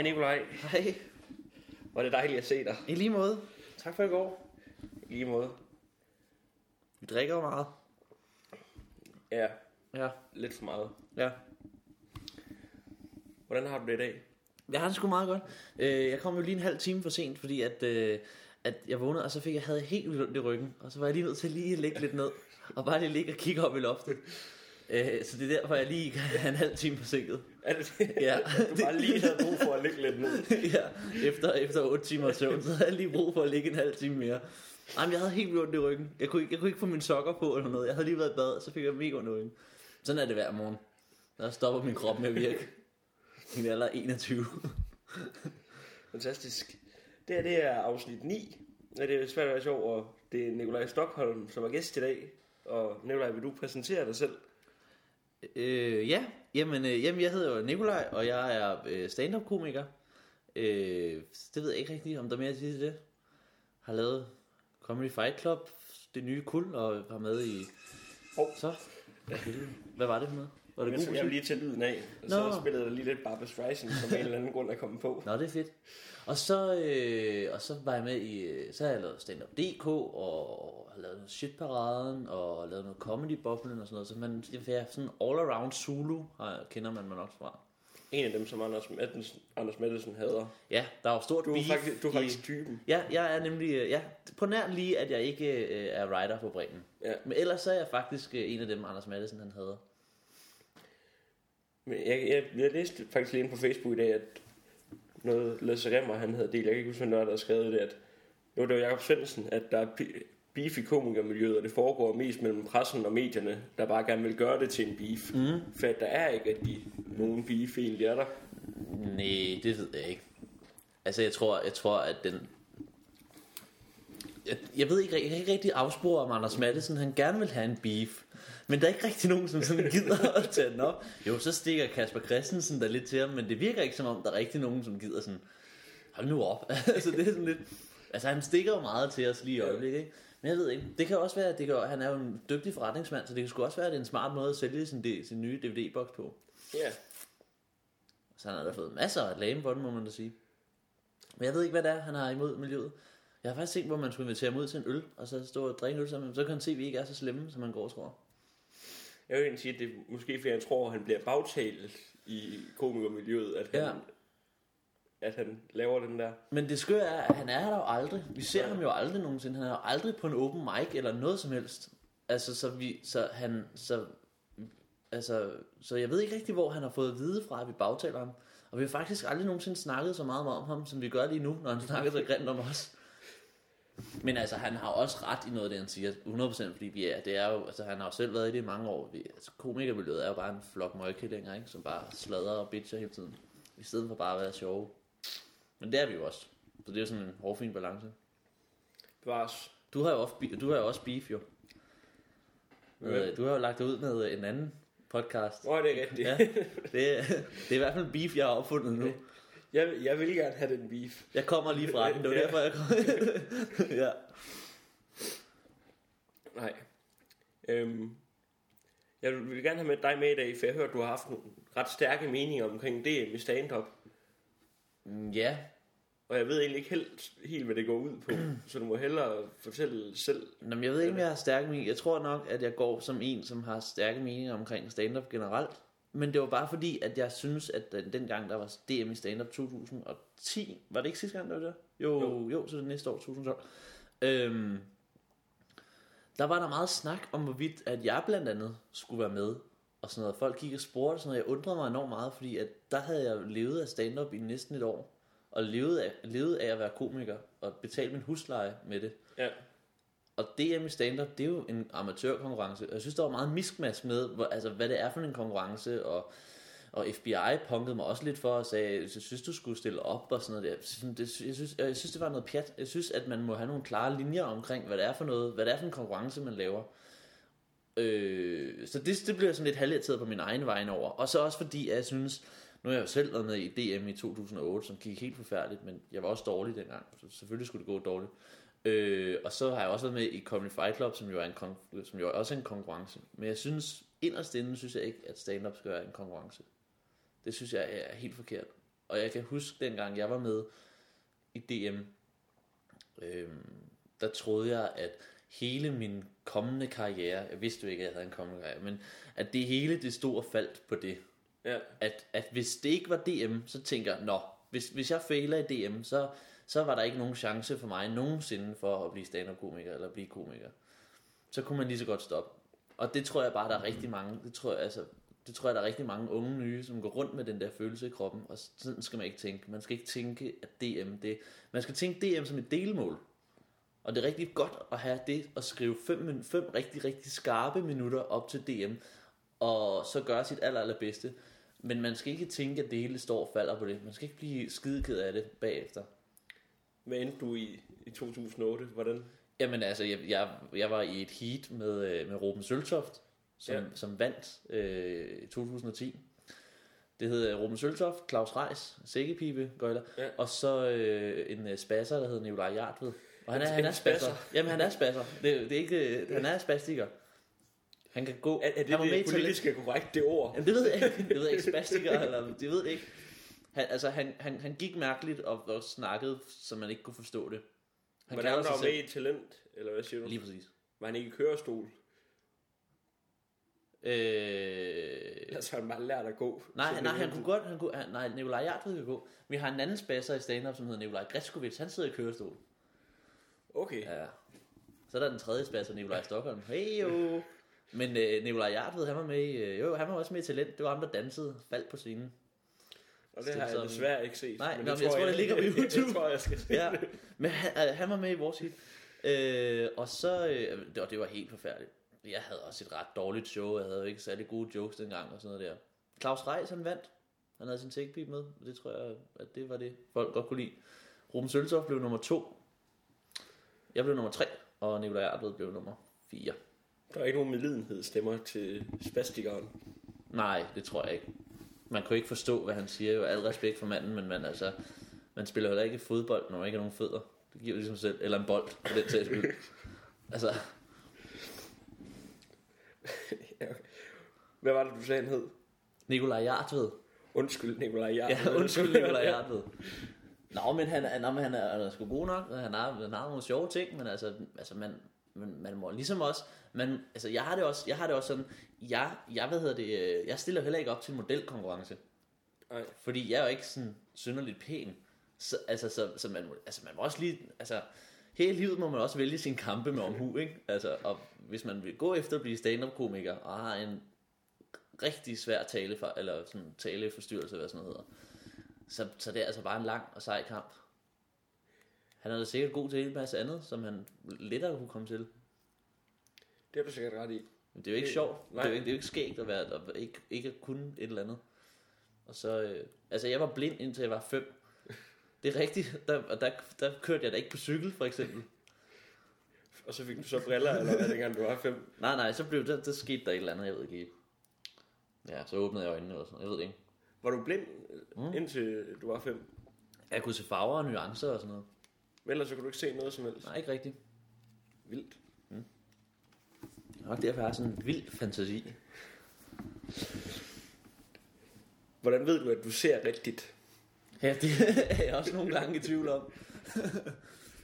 Hej Nikolaj. Hej. Er det dejligt at se dig. I lige måde. Tak for i går. I lige måde. Vi drikker jo meget. Ja, Ja. lidt for meget. Ja. Hvordan har du det i dag? Jeg har det sgu meget godt. Øh, Jeg kom jo lige en halv time for sent, fordi at, øh, at jeg vågnede, og så fik jeg havde helt vildt i ryggen. Og så var jeg lige nødt til lige at ligge lidt ned. Og bare lige ligge og kigge op i loftet. Øh, Så det er derfor, jeg lige er en halv time forsinket. Er det det? Ja. Du bare lige havde brug for at ligge lidt ned. ja, efter, efter 8 timer søvn, så havde jeg lige brug for at ligge en halv time mere. Ej, men jeg havde helt ondt i ryggen. Jeg kunne, ikke, jeg kunne ikke få mine sokker på eller noget. Jeg havde lige været i bad, så fik jeg mega ondt i ryggen. Sådan er det hver morgen. Der stopper min krop med at virke. Min alder er 21. Fantastisk. Det her det er afsnit 9. Ja, det er svært at være sjov, og det er Nikolaj Stockholm, som er gæst i dag. Og Nikolaj, vil du præsentere dig selv? Øh, ja, jamen, øh, jamen jeg hedder jo Nikolaj, og jeg er øh, stand-up komiker. Øh, det ved jeg ikke rigtig, om der er mere at sige til det. Har lavet Comedy Fight Club, det nye kul, og var med i... Hov. Så, hvad var det for noget? Var det Jeg, god jeg vil musik? lige tage lyden af, og så Nå. spillede der lige lidt Barbra Streisand, som en eller anden grund er kommet på. Nå, det er fedt. Og så, øh, og så var jeg med i, øh, så har jeg lavet stand-up DK, og har lavet noget shitparaden, og lavet noget comedy boblen og sådan noget. Så man, jeg er sådan all around Zulu, kender man mig nok fra. En af dem, som Anders Madsen, Anders Madsen hader. Ja, der er jo stort Du er beef faktisk, du er faktisk typen. Ja, jeg er nemlig, øh, ja, på nær lige, at jeg ikke øh, er writer på Bremen. Ja. Men ellers så er jeg faktisk øh, en af dem, Anders Madsen han havde. Men jeg, jeg, jeg læste faktisk lige ind på Facebook i dag, at noget Lasse Remmer, han havde delt, jeg kan ikke huske, hvem der skrevet det, at jo, det var Jacob Svendsen, at der er beef i komikermiljøet, og det foregår mest mellem pressen og medierne, der bare gerne vil gøre det til en beef. Mm. For at der er ikke rigtig nogen beef egentlig er der. Nej, det ved jeg ikke. Altså, jeg tror, jeg tror at den... Jeg, jeg ved ikke, jeg kan ikke rigtig afspore, om Anders Madsen, han gerne vil have en beef. Men der er ikke rigtig nogen, som sådan gider at tage den op. Jo, så stikker Kasper Christensen der lidt til ham, men det virker ikke som om, der er rigtig nogen, som gider sådan... Hold nu op. altså, det er sådan lidt... Altså, han stikker jo meget til os lige i øjeblikket, ikke? Men jeg ved ikke. Det kan også være, at det kan, han er jo en dygtig forretningsmand, så det kan sgu også være, at det er en smart måde at sælge sin, sin nye DVD-boks på. Ja. Så han har da fået masser af lame for den, må man da sige. Men jeg ved ikke, hvad det er, han har imod miljøet. Jeg har faktisk tænkt, hvor man skulle invitere ham ud til en øl, og så stå og drikke øl sammen. Så kan han se, at vi ikke er så slemme, som man går og tror. Jeg vil egentlig sige, at det er måske fordi jeg tror, at han bliver bagtalt i komikermiljøet, at han, Ja. at han laver den der. Men det skøre er, at han er her jo aldrig. Vi ser ham jo aldrig nogensinde. Han er jo aldrig på en open mic eller noget som helst. Altså, så vi, så han, så, altså, så jeg ved ikke rigtig, hvor han har fået at vide fra, at vi bagtaler ham. Og vi har faktisk aldrig nogensinde snakket så meget om ham, som vi gør lige nu, når han snakker så grimt om os. Men altså, han har også ret i noget af det, han siger. 100% fordi vi er, det er jo, altså han har jo selv været i det i mange år. Vi, altså, komikermiljøet er jo bare en flok møgkællinger, ikke? Som bare sladrer og bitcher hele tiden. I stedet for bare at være sjove. Men det er vi jo også. Så det er jo sådan en hårfin balance. Bevares. Du har jo også, du har jo også beef, jo. Ja. Du har jo lagt det ud med en anden podcast. Nå, det er rigtigt. Ja, det, det er i hvert fald beef, jeg har opfundet nu. Jeg, vil- jeg vil gerne have den beef. Jeg kommer lige fra den, det var Ja. derfor, jeg kom. ja. Nej. Øhm, jeg vil gerne have med dig med i dag, for jeg har hørt, du har haft nogle ret stærke meninger omkring DM i stand-up. Mm, Ja, Og jeg ved egentlig ikke helt, helt hvad det går ud på, så du må hellere fortælle selv. Nå, men jeg ved ikke, om jeg har stærke meninger. Jeg tror nok, at jeg går som en, som har stærke meninger omkring stand-up generelt. Men det var bare fordi, at jeg synes, at den- dengang der var DM i stand-up 2010, var det ikke sidste gang, der var det? Jo, jo, Jo. jo så det næste år, 2012. Øhm, der var der meget snak om, hvorvidt at jeg blandt andet skulle være med. Og sådan noget. Folk gik og spurgte, og sådan noget. Jeg undrede mig enormt meget, fordi at der havde jeg levet af stand-up i næsten et år. Og levet af, levet af at være komiker, og betalt min husleje med det. Ja. Og DM i stand-up, det er jo en amatørkonkurrence. Og jeg synes, der var meget miskmask med, hvor, altså, hvad det er for en konkurrence. Og, og FBI punkede mig også lidt for og sagde, jeg synes, du skulle stille op og sådan noget. Der. Jeg synes, det, jeg, synes, jeg synes, det var noget pjat. Jeg synes, at man må have nogle klare linjer omkring, hvad det er for noget, hvad det er for en konkurrence, man laver. Øh, så det, det blev jeg sådan lidt halvirriteret på min egen vegne over. Og så også fordi, at jeg synes, nu har jeg jo selv været med i DM i 2008, som gik helt forfærdeligt, men jeg var også dårlig dengang, så selvfølgelig skulle det gå dårligt. Øh, og så har jeg også været med i Comedy Fight Club, som jo er, en kon- som jo er også en konkurrence. Men jeg synes, inderst inde synes jeg ikke, at stand-up skal være en konkurrence. Det synes jeg er helt forkert. Og jeg kan huske dengang jeg var med i DM, øhm, der troede jeg, at hele min kommende karriere, jeg vidste jo ikke, at jeg havde en kommende karriere, men at det hele det stod og faldt på det. Ja. At, at hvis det ikke var DM, så tænker jeg, nå, hvis, hvis jeg fejler i DM, så, så var der ikke nogen chance for mig nogensinde for at blive stand-up-komiker eller blive komiker. Så kunne man lige så godt stoppe. Og det tror jeg bare, der er rigtig mange, det tror jeg, altså, det tror jeg, der er rigtig mange unge nye, som går rundt med den der følelse i kroppen, og sådan skal man ikke tænke. Man skal ikke tænke, at DM, det, man skal tænke DM som et delmål. Og det er rigtig godt at have det, at skrive fem, fem rigtig, rigtig skarpe minutter op til DM, og så gøre sit aller, allerbedste. Men man skal ikke tænke, at det hele står og falder på det. Man skal ikke blive skideked af det bagefter. Hvad endte du i, i 2008? Hvordan? Jamen altså, jeg, jeg, jeg var i et heat med, øh, med Ruben Søltoft, som, Ja. som vandt øh, i 2010. Det hed Ruben Søltoft, Claus Reis, Sækkepipe, Gøjler, Ja. og så øh, en øh, spasser, der hedder Nikolaj Jartved. Og han er, han er spasser. Jamen, han er spasser. Det, det er ikke, øh, han er spastiker. Han kan gå. Er, er det han var med i det Talent- politiske korrekt, det ord? Jamen, det ved jeg ikke. Det ved jeg ikke. Spastiker, eller det ved jeg ikke. Han, altså, han, han, han gik mærkeligt og, og snakkede, så man ikke kunne forstå det. Han Han var der med i talent, eller hvad siger du? Lige præcis. Var han ikke i kørestol? Øh, Altså han bare lært at gå. nej, nej, han kunne godt, han kunne, han, nej, Nikolaj Jartved kan gå. Vi har en anden spasser i stand-up, som hedder Nikolaj Gretskovic. Han sidder i kørestol. Okay. Ja. Så er der den tredje spasser, Nikolaj Stockholm. Hey jo. Men øh, Nikolaj Jartved, han var med i, øh, jo, han var også med i Talent. Det var ham, der dansede, faldt på scenen. Og det har jeg desværre ikke set. Nej, men nå, men jeg tror, det ligger på Jeg YouTube. tror, jeg skal se Ja, det. men han, øh, han var med i vores hit. Øh, og så, øh, det, var, det var helt forfærdeligt. Jeg havde også et ret dårligt show. Jeg havde jo ikke særlig gode jokes dengang og sådan noget der. Claus Reis, han vandt. Han havde sin take med. og Det tror jeg, at det var det, folk godt kunne lide. Ruben Søltoft blev nummer to. Jeg blev nummer tre. Og Nikolaj Artved blev nummer fire. Der er ikke nogen medlidenhedsstemmer til spastikeren. Nej, det tror jeg ikke. Man kan jo ikke forstå, hvad han siger. Jo, al respekt for manden, men man, altså, man spiller heller ikke fodbold, når man ikke har nogen fødder. Det giver jo ligesom selv. Eller en bold, for den sags skyld. Altså, Hvad var det, du sagde, han hed? Nikolaj Jartved. Undskyld, Nikolaj Jarl. Ja, undskyld Nikolaj Jartved. Nå, men han, men han, er, han er sgu god nok, han har, han har nogle sjove ting, men altså, altså man, man, man må ligesom også, man, altså jeg har det også, jeg har det også sådan, jeg, jeg hvad hedder det, øh, jeg stiller heller ikke op til en modelkonkurrence. Nej. Fordi jeg er jo ikke sådan synderligt pæn. Så, altså, så, så man, altså, man må også lige... Altså, hele livet må man også vælge sin kampe med omhu, ikke? Altså, og hvis man vil gå efter at blive stand-up-komiker, og har en rigtig svær tale for, eller sådan taleforstyrrelse, hvad sådan noget hedder, så, så det er altså bare en lang og sej kamp. Han er da sikkert god til en masse andet, som han lettere kunne komme til. Det har du sikkert ret i. Men det er jo ikke Det- sjovt. Det nej. er jo ikke, det er jo ikke skægt at være, at ikke, ikke at kunne et eller andet. Og så, øh, altså jeg var blind indtil jeg var fem. Det er rigtigt. Der, og der, der kørte jeg da ikke på cykel, for eksempel. Og så fik du så briller, eller hvad, dengang du var fem. Nej, nej, så blev der, der skete der et eller andet, jeg ved ikke. Ja, så åbnede jeg øjnene og sådan, jeg ved det ikke. Var du blind, mm. indtil du var fem? Jeg kunne se farver og nuancer og sådan noget. Men ellers så kunne du ikke se noget som helst. Nej, ikke rigtigt. Vildt. Og derfor har jeg sådan en vild fantasi. Hvordan ved du, at du ser rigtigt? Ja, det er jeg også nogle gange i tvivl om.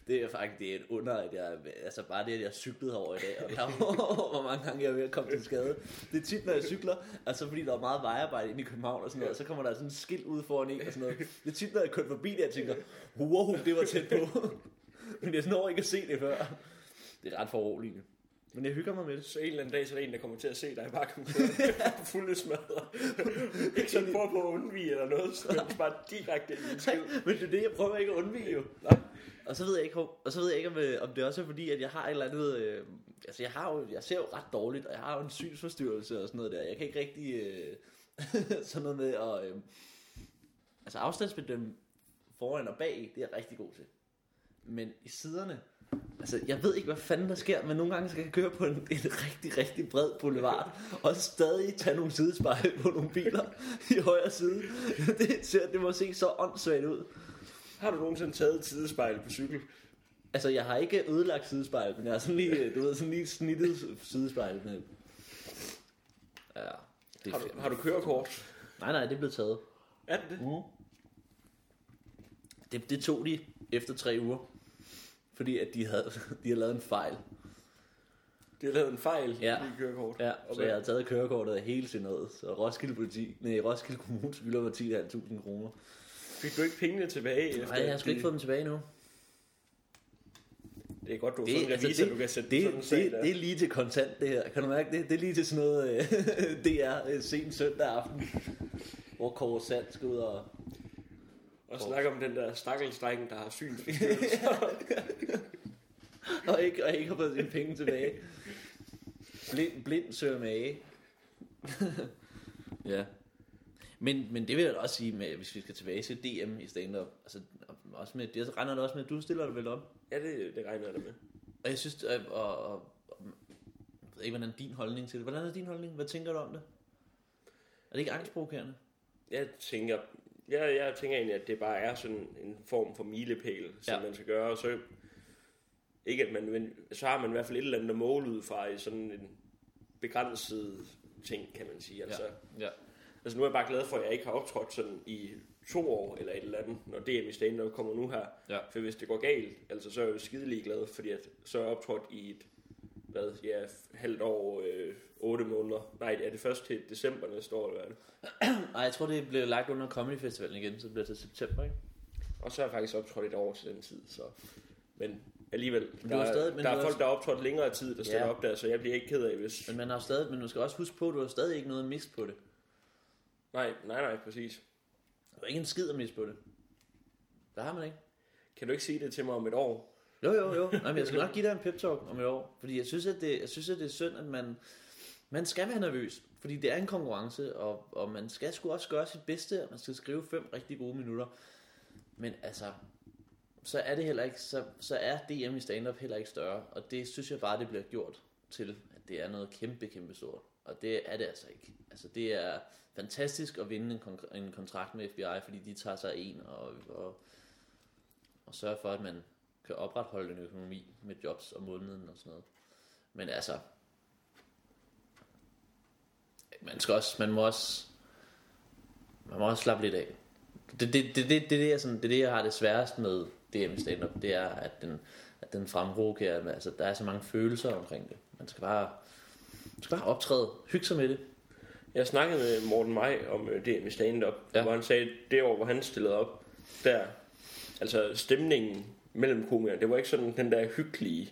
Det er faktisk det er et under, at jeg, altså bare det, at jeg cyklede herover i dag, og der, hvor mange gange jeg er ved at komme til skade. Det er tit, når jeg cykler, altså fordi der er meget vejarbejde inde i København og sådan noget, så kommer der sådan et skilt ud foran en og sådan noget. Det er tit, når jeg kører forbi det, jeg tænker, wow, det var tæt på. Men jeg når ikke at se det før. Det er ret foruroligende. Men jeg hygger mig med det. Så en eller anden dag, så er der en, der kommer til at se dig bare komme kørende fulde smadret. ikke sådan prøve på at undvige eller noget, så er bare direkte i en skid. Men det er det, jeg prøver ikke at undvige jo. Nej. Og så ved jeg ikke, om- og så ved jeg ikke om, øh, om det også er fordi, at jeg har et eller andet... Øh, altså, jeg, har jo, jeg ser jo ret dårligt, og jeg har jo en synsforstyrrelse og sådan noget der. Jeg kan ikke rigtig... Øh, sådan noget med at... Øh, altså, afstandsbedømme foran og bag, det er jeg rigtig god til. Men i siderne... Altså, jeg ved ikke, hvad fanden der sker, men nogle gange skal jeg køre på en, en rigtig, rigtig bred boulevard, og stadig tage nogle sidespejle på nogle biler i højre side. Det, ser, det må se så åndssvagt ud. Har du nogensinde taget et sidespejl på cykel? Altså, jeg har ikke ødelagt sidespejl, men jeg har sådan lige, du ved, sådan lige snittet sidespejl med. Ja, det Har du, har du kørekort? Nej, nej, det er blevet taget. Er det det? Mm. Det, det tog de efter tre uger, fordi at de havde, de havde lavet en fejl. De har lavet en fejl Ja. i kørekort. Ja, Og så jeg har taget kørekortet af hele noget, så Roskilde, politi, nej, Roskilde Kommune skylder mig 10.500 kroner. Fik du ikke pengene tilbage? Efter Nej, jeg har sgu de- ikke fået dem tilbage nu. Det er godt, du har Det, fundet en altså, det, du kan sætte det, sådan sag det, det er lige til kontant, det her. Kan du mærke det? Det er lige til sådan noget, øh, det er øh, sent søndag aften, hvor Kåre Sand skal ud og... Og snakke om den der stakkelsdreng, der har syn. Og ikke, og ikke har fået sine penge tilbage. Blind, blind søger mage. ja. Men, men det vil jeg da også sige, med, hvis vi skal tilbage til DM i stand-up. Altså, også med, det regner det også med, at du stiller dig vel op. ja, det, det regner jeg da med. Og jeg synes, og, og, og, jeg ved ikke, hvordan er din holdning til det. Hvordan er din holdning? Hvad tænker du om det? Er det ikke angstprovokerende? Jeg tænker, jeg, jeg tænker egentlig, at det bare er sådan en form for milepæl, som Ja. ja. man skal gøre. Og så, ikke at man, men så har man i hvert fald et eller andet at måle ud fra i sådan en begrænset ting, kan man sige. Altså, ja. altså nu er jeg bare glad for, at jeg ikke har optrådt sådan i to år eller et eller andet, når DM i stand kommer nu her. Ja. For hvis det går galt, altså så er jeg jo skidelig glad, fordi at, så er jeg optrådt i et hvad, ja, halvt år, øh, otte måneder. Nej, er det først til december næste år, eller hvad er det? Ej, jeg tror, det blev lagt under Comedy Festivalen igen, så det bliver til september, ikke? Og så er jeg faktisk optrådt et år til den tid, så... Men alligevel, du der, har er, stadig- men der er har- folk, der har optrådt længere tid, der stiller Ja. op der, så jeg bliver ikke ked af, hvis... Men man har stadig, men du skal også huske på, at du har stadig ikke noget at miste på det. Nej, nej, nej, præcis. Du har ikke en skid at miste på det. Der har man ikke. Kan du ikke sige det til mig om et år? Jo, jo, jo. Nej, men jeg skal nok give dig en pep talk om et år. Fordi jeg synes, at det, jeg synes, at det er synd, at man, man skal være nervøs. Fordi det er en konkurrence, og, og man skal sgu også gøre sit bedste, og man skal skrive fem rigtig gode minutter. Men altså, så er det heller ikke, så, så er DM i stand-up heller ikke større. Og det synes jeg bare, det bliver gjort til, at det er noget kæmpe, kæmpe stort. Og det er det altså ikke. Altså, det er fantastisk at vinde en, kon- en kontrakt med FBI, fordi de tager sig en og, og, og sørger for, at man kan opretholde en økonomi med jobs om måneden og sådan noget. Men altså, man skal også, man må også, man må også slappe lidt af. Det, det, det, det, det, det, er sådan, det er det, jeg har det sværest med DM stand-up, det er, at den, at den fremprovokerer, altså der er så mange følelser omkring det. Man skal bare, man skal bare optræde, hygge sig med det. Jeg snakkede med Morten Maj om øh, DM stand-up, Ja. hvor han sagde, det år, hvor han stillede op, der, altså stemningen mellem komikere, det var ikke sådan den der hyggelige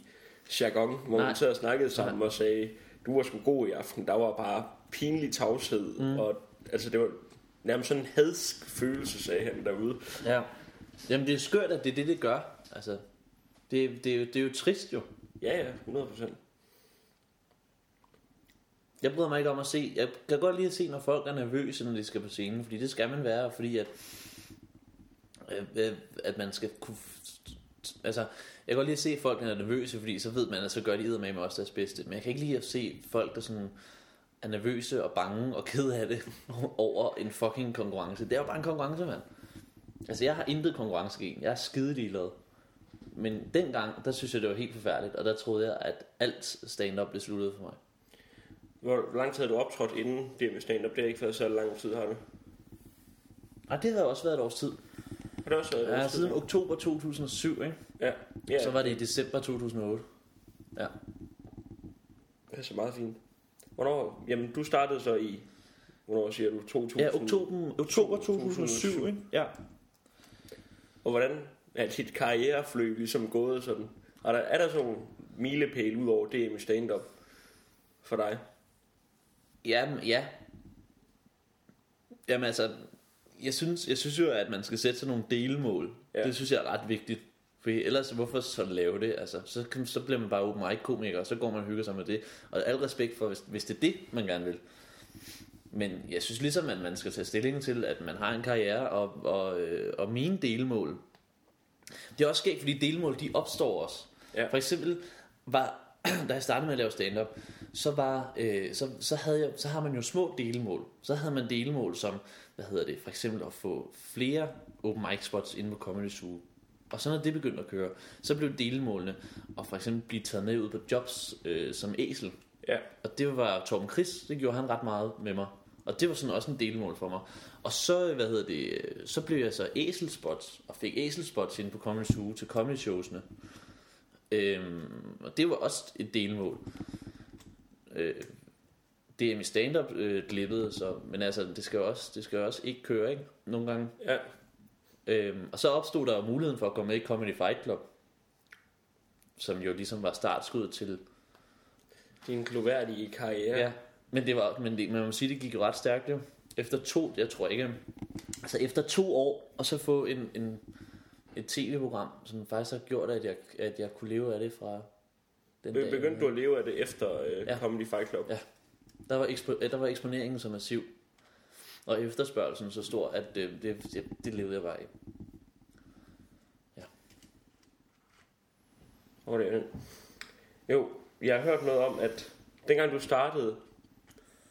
jargon, hvor Nej. man sad og snakkede sammen og sagde, du var sgu god i aften, der var bare pinlig tavshed, mm. og altså det var nærmest sådan en hadsk følelse, sagde han derude. Ja. Jamen det er skørt, at det er det, det gør. Altså, det, det, er jo, det er jo trist jo. Ja, ja, 100 procent. Jeg bryder mig ikke om at se. Jeg kan godt lide at se, når folk er nervøse, når de skal på scenen. Fordi det skal man være, fordi at, øh, øh, at man skal kunne... Altså, jeg kan godt lide at se folk, der er nervøse, fordi så ved man, at så gør de med også deres bedste. Men jeg kan ikke lide at se folk, der sådan er nervøse og bange og ked af det over en fucking konkurrence. Det er jo bare en konkurrence, mand. Altså, jeg har intet konkurrencegen. Jeg er skide ligeglad. Men dengang, der synes jeg, det var helt forfærdeligt, og der troede jeg, at alt stand-up blev sluttet for mig. Hvor lang tid har du optrådt inden DM i stand-up? Det har ikke været så lang tid, har det? Og det har også været et års tid. Har det også været et Ja, års tid? siden oktober 2007, ikke? Ja, ja Så var det i december 2008. Ja. det er så meget fint. Hvornår? Jamen, du startede så i... Hvornår siger du? 2000? Ja, oktober, oktober 2007, ikke? Ja. Og hvordan er dit karrierefløb ligesom gået sådan? Er der, er der sådan nogle milepæl ud over DM i stand-up for dig? Ja, ja. Jamen altså, jeg synes, jeg synes jo, at man skal sætte sig nogle delmål. Ja. Det synes jeg er ret vigtigt. For ellers, hvorfor så lave det? Altså, så, så bliver man bare open mic komiker, og så går man og hygger sig med det. Og al respekt for, hvis, hvis det er det, man gerne vil. Men jeg synes ligesom, at man skal tage stilling til, at man har en karriere, og, og, øh, og mine delmål. Det er også skægt, fordi delmål, de opstår også. Ja. For eksempel var, da jeg startede med at lave stand-up, så, var, øh, så, så, havde jeg, så har man jo små delmål. Så havde man delmål som, hvad hedder det, for eksempel at få flere open mic spots inde på Comedy Zoo. Og så når det begyndte at køre, så blev delmålene at for eksempel blive taget med ud på jobs øh, som æsel. Ja. Og det var Torben Chris, det gjorde han ret meget med mig. Og det var sådan også en delmål for mig. Og så, hvad hedder det, så blev jeg så æselspots, og fik æselspots ind på Comedy Zoo til comedy showsene. Øhm, og det var også et delmål. Øh, det er mit stand-up øh, glippede, så, men altså, det skal jo også, det skal jo også ikke køre, ikke? Nogle gange. Ja. Øhm, og så opstod der muligheden for at komme med i Comedy Fight Club, som jo ligesom var startskud til... Din gloværdige karriere. Ja, men det var, men det, man må sige, det gik jo ret stærkt jo. Efter to, jeg tror ikke, altså efter to år, og så få en, en, et tv-program, som faktisk har gjort, at jeg, at jeg kunne leve af det fra den Be- dag. Begyndte du at leve af det efter øh, Ja. Comedy Fight Club? Ja. Der var, ekspo, der var eksponeringen så massiv, og efterspørgelsen så stor, at øh, det, det, det levede jeg bare i. Er det? Jo, jeg har hørt noget om, at dengang du startede,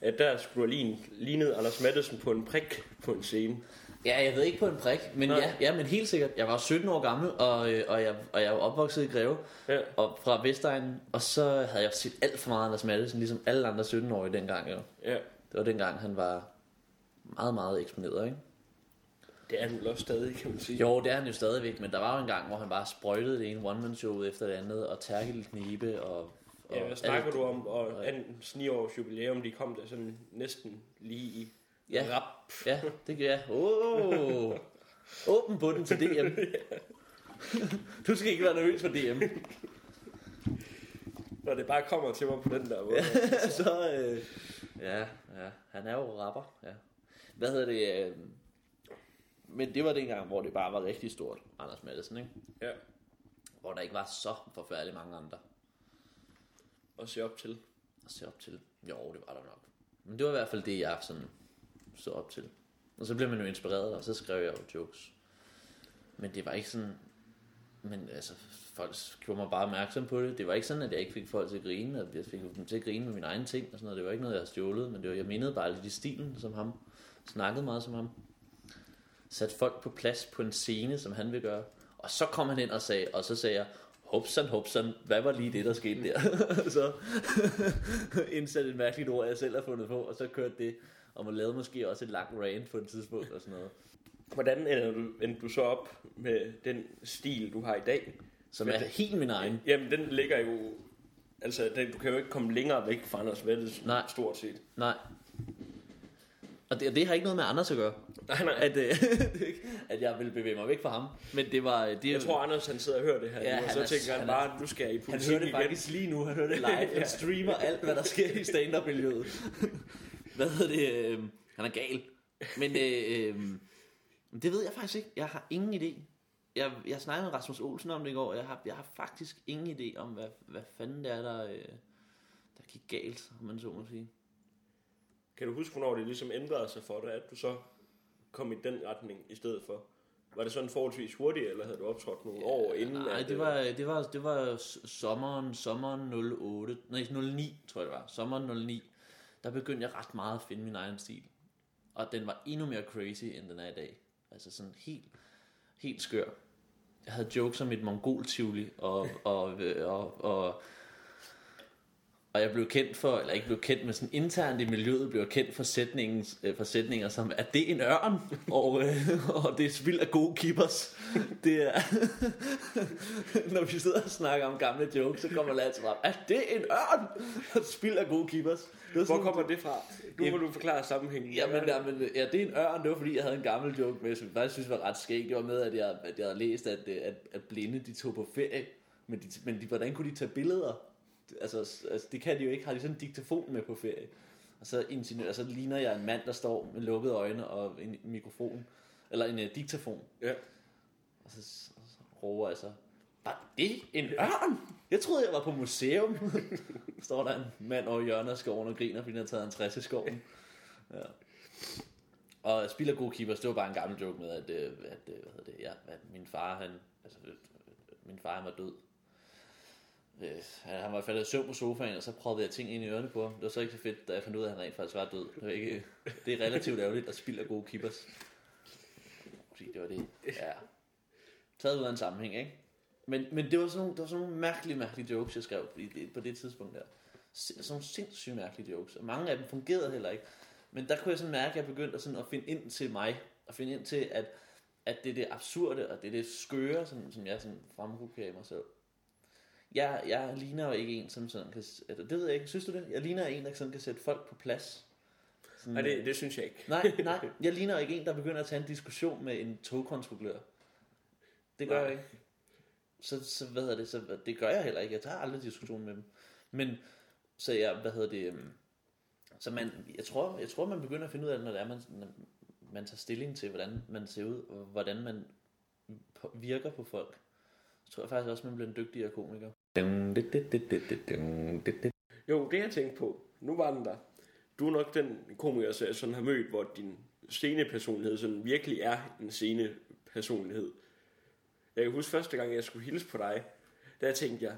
at der skulle have lignet Anders Mattesen på en prik på en scene. Ja, jeg ved ikke på en prik, men Nej. ja, ja, men helt sikkert. Jeg var 17 år gammel, og, øh, og, jeg, og jeg var opvokset i Greve, Ja. og fra Vestegnen, og så havde jeg set alt for meget Anders Mattesen, ligesom alle andre 17-årige dengang. Jo. Ja, Det var dengang, han var meget, meget eksponeret, ikke? det er han også stadig, kan man sige. Jo, det er han jo stadigvæk, men der var jo en gang, hvor han bare sprøjtede det ene one-man-show efter det andet, og Terkel Knibe, og... og Ja, hvad snakker alt. du om? Og andens 9 års jubilæum, de kom der sådan næsten lige i Ja. rap. Ja, det gør jeg. Åh! Oh, åben på den til DM. du skal ikke være nervøs for DM. Når det bare kommer til mig på den der måde. så, øh, ja, ja, han er jo rapper, ja. Hvad hedder det? Øh, men det var dengang, hvor det bare var rigtig stort, Anders Madsen, ikke? Ja, Hvor der ikke var så forfærdeligt mange andre og se op til. at se op til. Jo, det var der nok. Men det var i hvert fald det, jeg sådan så op til. Og så blev man jo inspireret, og så skrev jeg jo jokes. Men det var ikke sådan... Men altså, folk gjorde mig bare opmærksom på det. Det var ikke sådan, at jeg ikke fik folk til at grine, at jeg fik dem til at grine med mine egne ting og sådan noget. Det var ikke noget, jeg havde stjålet, men det var, jeg mindede bare lidt i stilen som ham. Snakkede meget som ham. Sat folk på plads på en scene, som han vil gøre. Og så kom han ind og sagde, og så sagde jeg, hopsan, hopsan, hvad var lige det, der skete der? så indsat et mærkeligt ord, jeg selv har fundet på, og så kørte det. Og man lavede måske også et langt rant på et tidspunkt og sådan noget. Hvordan endte du så op med den stil, du har i dag? Som er helt min egen. Jamen, den ligger jo... Altså, den, du kan jo ikke komme længere væk fra Anders Mattesen, Nej. stort set. Nej. Og det, det har ikke noget med Anders at gøre. Nej, nej. At, øh, at jeg ville bevæge mig væk fra ham. Men det var... Det, Jeg tror, Anders han sidder og hører det her, Ja, nu, og han så er- tænker han han bare, nu skal jeg i Han politik hører det igen. faktisk lige nu, han hører det live, han streamer alt, hvad der sker i stand-up-miljøet. Hvad hedder det? Øh, han er gal. Men øh, øh, det ved jeg faktisk ikke. Jeg har ingen idé. Jeg, jeg snakkede med Rasmus Olsen om det i går, og jeg har, jeg har faktisk ingen idé om, hvad, hvad fanden det er, der, øh, der gik galt, om man så må sige. Kan du huske, hvornår det ligesom ændrede sig for dig, at du så kom i den retning i stedet for? Var det sådan forholdsvis hurtigt, eller havde du optrådt nogle år inden? Nej, at, det var, det var, det var sommeren, sommeren 08, nej 09, tror jeg det var. Sommeren 09, der begyndte jeg ret meget at finde min egen stil. Og den var endnu mere crazy, end den er i dag. Altså sådan helt, helt skør. Jeg havde jokes om et mongol og, og, øh, og, og, og jeg blev kendt for, eller ikke blev kendt, men sådan internt i miljøet blev jeg kendt for, sætningen, øh, for sætninger som, at det er en ørn, og, øh, og det er spild af gode keepers. Det er, når vi sidder og snakker om gamle jokes, så kommer det altid frem, at det er en ørn, og spild af gode keepers. Det var Hvor sådan- kommer det fra? Nu må du forklare sammenhængen. Jamen, jamen, ja, det er en ørn, det var fordi, jeg havde en gammel joke med, som jeg faktisk synes var ret skæg. Det var med, at jeg, at jeg havde læst, at, øh, at, at blinde, de tog på ferie. Men, de, men de, hvordan kunne de tage billeder? Altså, altså, det kan de jo ikke. Har de sådan en diktafon med på ferie? Og så, ingeniør, og så ligner jeg en mand, der står med lukkede øjne og en mikrofon. Eller en uh, diktafon. Ja. Og så, så, så råber jeg så, var det en ørn? Jeg troede, jeg var på museum. Står der en mand over hjørnet af skoven og griner, fordi han har taget en træs i skoven. Ja. Og spiller gode keepers, det var bare en gammel joke med, at, øh, at, øh, hvad hedder det, ja, at min far, han, altså, min far, han var død. Øh, han han var faldet i søvn på sofaen, og så prøvede jeg ting ind i ørerne på ham. Det var så ikke så fedt, da jeg fandt ud af, at han rent faktisk var død. Det, var ikke, det er relativt ærgerligt at spille gode keepers. Det var det, ja. Taget ud af en sammenhæng, ikke? Men, men det var sådan nogle, der var sådan nogle mærkelige, mærkelige jokes, jeg skrev på det tidspunkt der. Sådan nogle sindssygt mærkelige jokes. Og mange af dem fungerede heller ikke. Men der kunne jeg sådan mærke, at jeg begyndte sådan at finde ind til mig. At finde ind til, at, at det er det absurde, og det er det skøre, som, som jeg sådan fremrukerer i mig selv. Jeg, jeg ligner jo ikke en, som sådan kan... Eller, det ved jeg ikke. Synes du det? Jeg ligner en, der sådan kan sætte folk på plads. Sådan, Nej, det, det synes jeg ikke. nej, nej. Jeg ligner ikke en, der begynder at tage en diskussion med en togkontrollør. Det gør Nej. jeg ikke. Så, så, hvad hedder det, så det gør jeg heller ikke. Jeg tager aldrig diskussion med dem. Men, så jeg, hvad hedder det, øhm, så man, jeg tror, jeg tror, man begynder at finde ud af når det er, man, når man tager stilling til, hvordan man ser ud, og hvordan man virker på folk. Så tror jeg faktisk også, man bliver en dygtigere komiker. Jo, det jeg tænkte på. Nu var den der. Du er nok den komiker, så jeg sådan har mødt, hvor din scenepersonlighed sådan virkelig er en scenepersonlighed. Jeg kan huske første gang, jeg skulle hilse på dig, der tænkte jeg,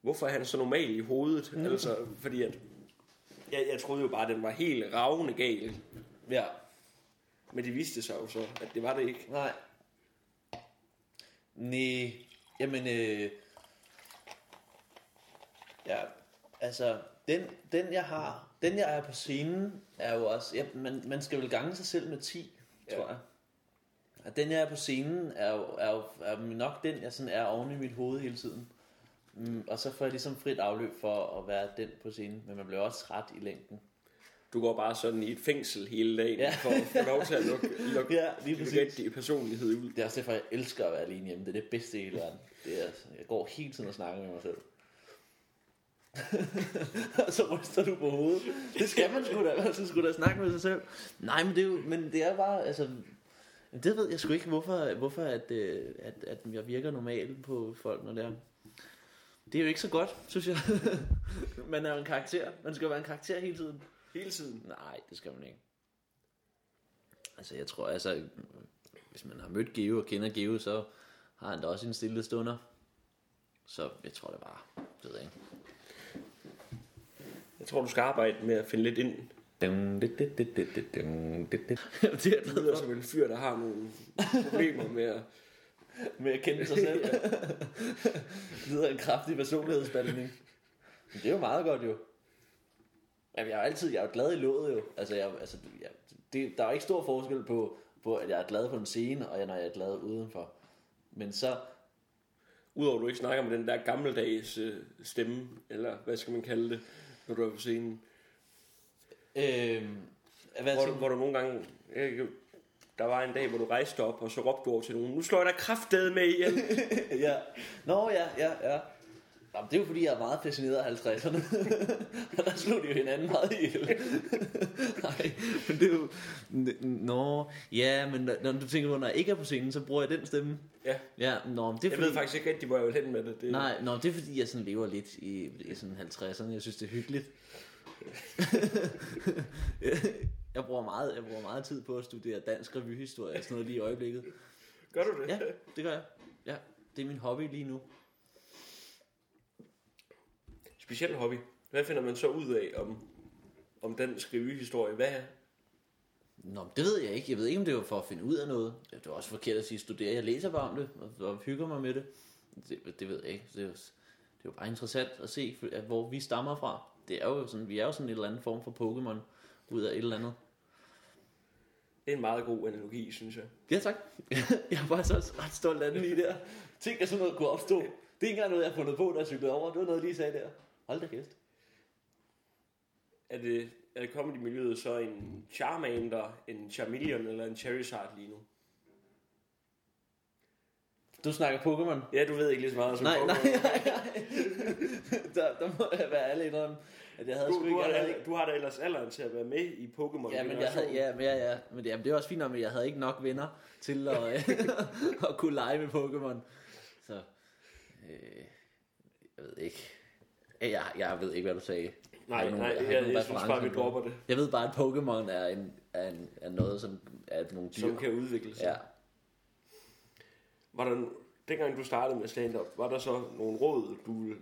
hvorfor er han så normal i hovedet? Mm. Altså, fordi at, jeg, jeg troede jo bare, at den var helt ravne gal. Ja. Men det viste sig jo så, at det var det ikke. Nej. Nej. Jamen, øh... Ja, altså, den, den jeg har, den jeg er på scenen, er jo også, ja, man, man skal vel gange sig selv med 10, Ja. tror jeg. Og den jeg er på scenen, er jo, er jo er nok den, jeg sådan er oven i mit hoved hele tiden. Mm, og så får jeg ligesom frit afløb for at være den på scenen, men man bliver også ret i længden. Du går bare sådan i et fængsel hele dagen, Ja. for at få lov til at lukke, lukke Ja, lige din rigtige personlighed ud. Det er også derfor, jeg elsker at være alene hjemme. Det er det bedste i hele verden. Det er, altså- jeg går hele tiden og snakker med mig selv. og så ryster du på hovedet. Det skal man sgu da. Man skal sgu da snakke med sig selv. Nej, men det er jo, men det er bare, altså... Det ved jeg sgu ikke, hvorfor, hvorfor at, øh, at, at jeg virker normal på folk, når det er. Det er jo ikke så godt, synes jeg. man er jo en karakter. Man skal jo være en karakter hele tiden. Hele tiden. Nej, det skal man ikke. Altså, jeg tror, altså, hvis man har mødt Geo og kender Geo, så har han da også en stille stunder. Så jeg tror det bare, det ved jeg ikke. Jeg tror, du skal arbejde med at finde lidt ind. det er lyder som en fyr, der har nogle problemer med at... med at kende sig selv. det lyder en kraftig personlighedsspaltning. Det er jo meget godt jo. Jamen, jeg er altid, jeg er glad i låget jo. Altså, jeg, altså jeg, det, der er ikke stor forskel på, på, at jeg er glad på en scene, og når jeg er glad udenfor. Men så, Udover at du ikke snakker med den der gammeldags øh, stemme, eller hvad skal man kalde det, når du er på scenen. øh, hvad Hvor, du- hvor du nogle gange... Jeg, der var en dag, hvor du rejste op, og så råbte du over til nogen, nu slår jeg dig kraftedet med igen. ja. Nå, ja, ja, ja. Jamen, det er jo fordi, jeg er meget fascineret af 50'erne. og der slog de jo hinanden meget ihjel. Nej, men det er jo... Nå, ja, men når du tænker på, når jeg ikke er på scenen, så bruger jeg den stemme. ja, Ja, nå, men det er jeg fordi... ved faktisk ikke rigtig, hvor jeg vil hen med det. det Nej, nå, det er fordi, jeg sådan lever lidt i, i sådan 50'erne. Jeg synes, det er hyggeligt. jeg, bruger meget, jeg bruger meget tid på at studere dansk revyhistorie og sådan noget lige i øjeblikket. Gør du det? Ja, det gør jeg. Ja, det er min hobby lige nu. Speciel hobby. Hvad finder man så ud af om, om den skrivehistorie? Hvad er Nå, det ved jeg ikke. Jeg ved ikke, om det var for at finde ud af noget. Det er også forkert at sige studere. Jeg læser bare om det, og, og hygger mig med det. det. Det ved jeg ikke. Det er, det er jo bare interessant at se, at hvor vi stammer fra. Det er jo sådan, vi er jo sådan en eller anden form for Pokémon ud af et eller andet. Det er en meget god analogi, synes jeg. Ja, tak. jeg var så også ret stolt af den lige der. Tænk, at sådan noget kunne opstå. Det er ikke engang noget, jeg har fundet på, da jeg cyklede over. Det var noget, jeg lige sagde der. Hold da kæft. Er det, er det comedy-miljøet så en Charmander, en Charmeleon eller en Charizard lige nu? Du snakker Pokémon. Ja, du ved ikke lige så meget som Nej, Pokémon. nej, nej, nej. der, der må jeg være ærlig indrømme, at jeg havde Du, sgu du, ikke... har, havde ikke du har da ellers alderen til at være med i Pokémon. Ja, men jeg havde, ja, men ja, ja, men det, jamen, det er også fint men jeg havde ikke nok venner til at, at kunne lege med Pokémon. Så, øh, jeg ved ikke. Jeg, jeg ved ikke, hvad du sagde. Nej, nogen- nej, jeg, jeg, jeg synes bare, vi dropper det, Jeg ved bare, at Pokémon er, en, er, en, er noget, som er nogle dyr. som kan udvikle sig. Ja. Var der, dengang du startede med stand-up, var der så nogle råd, du ville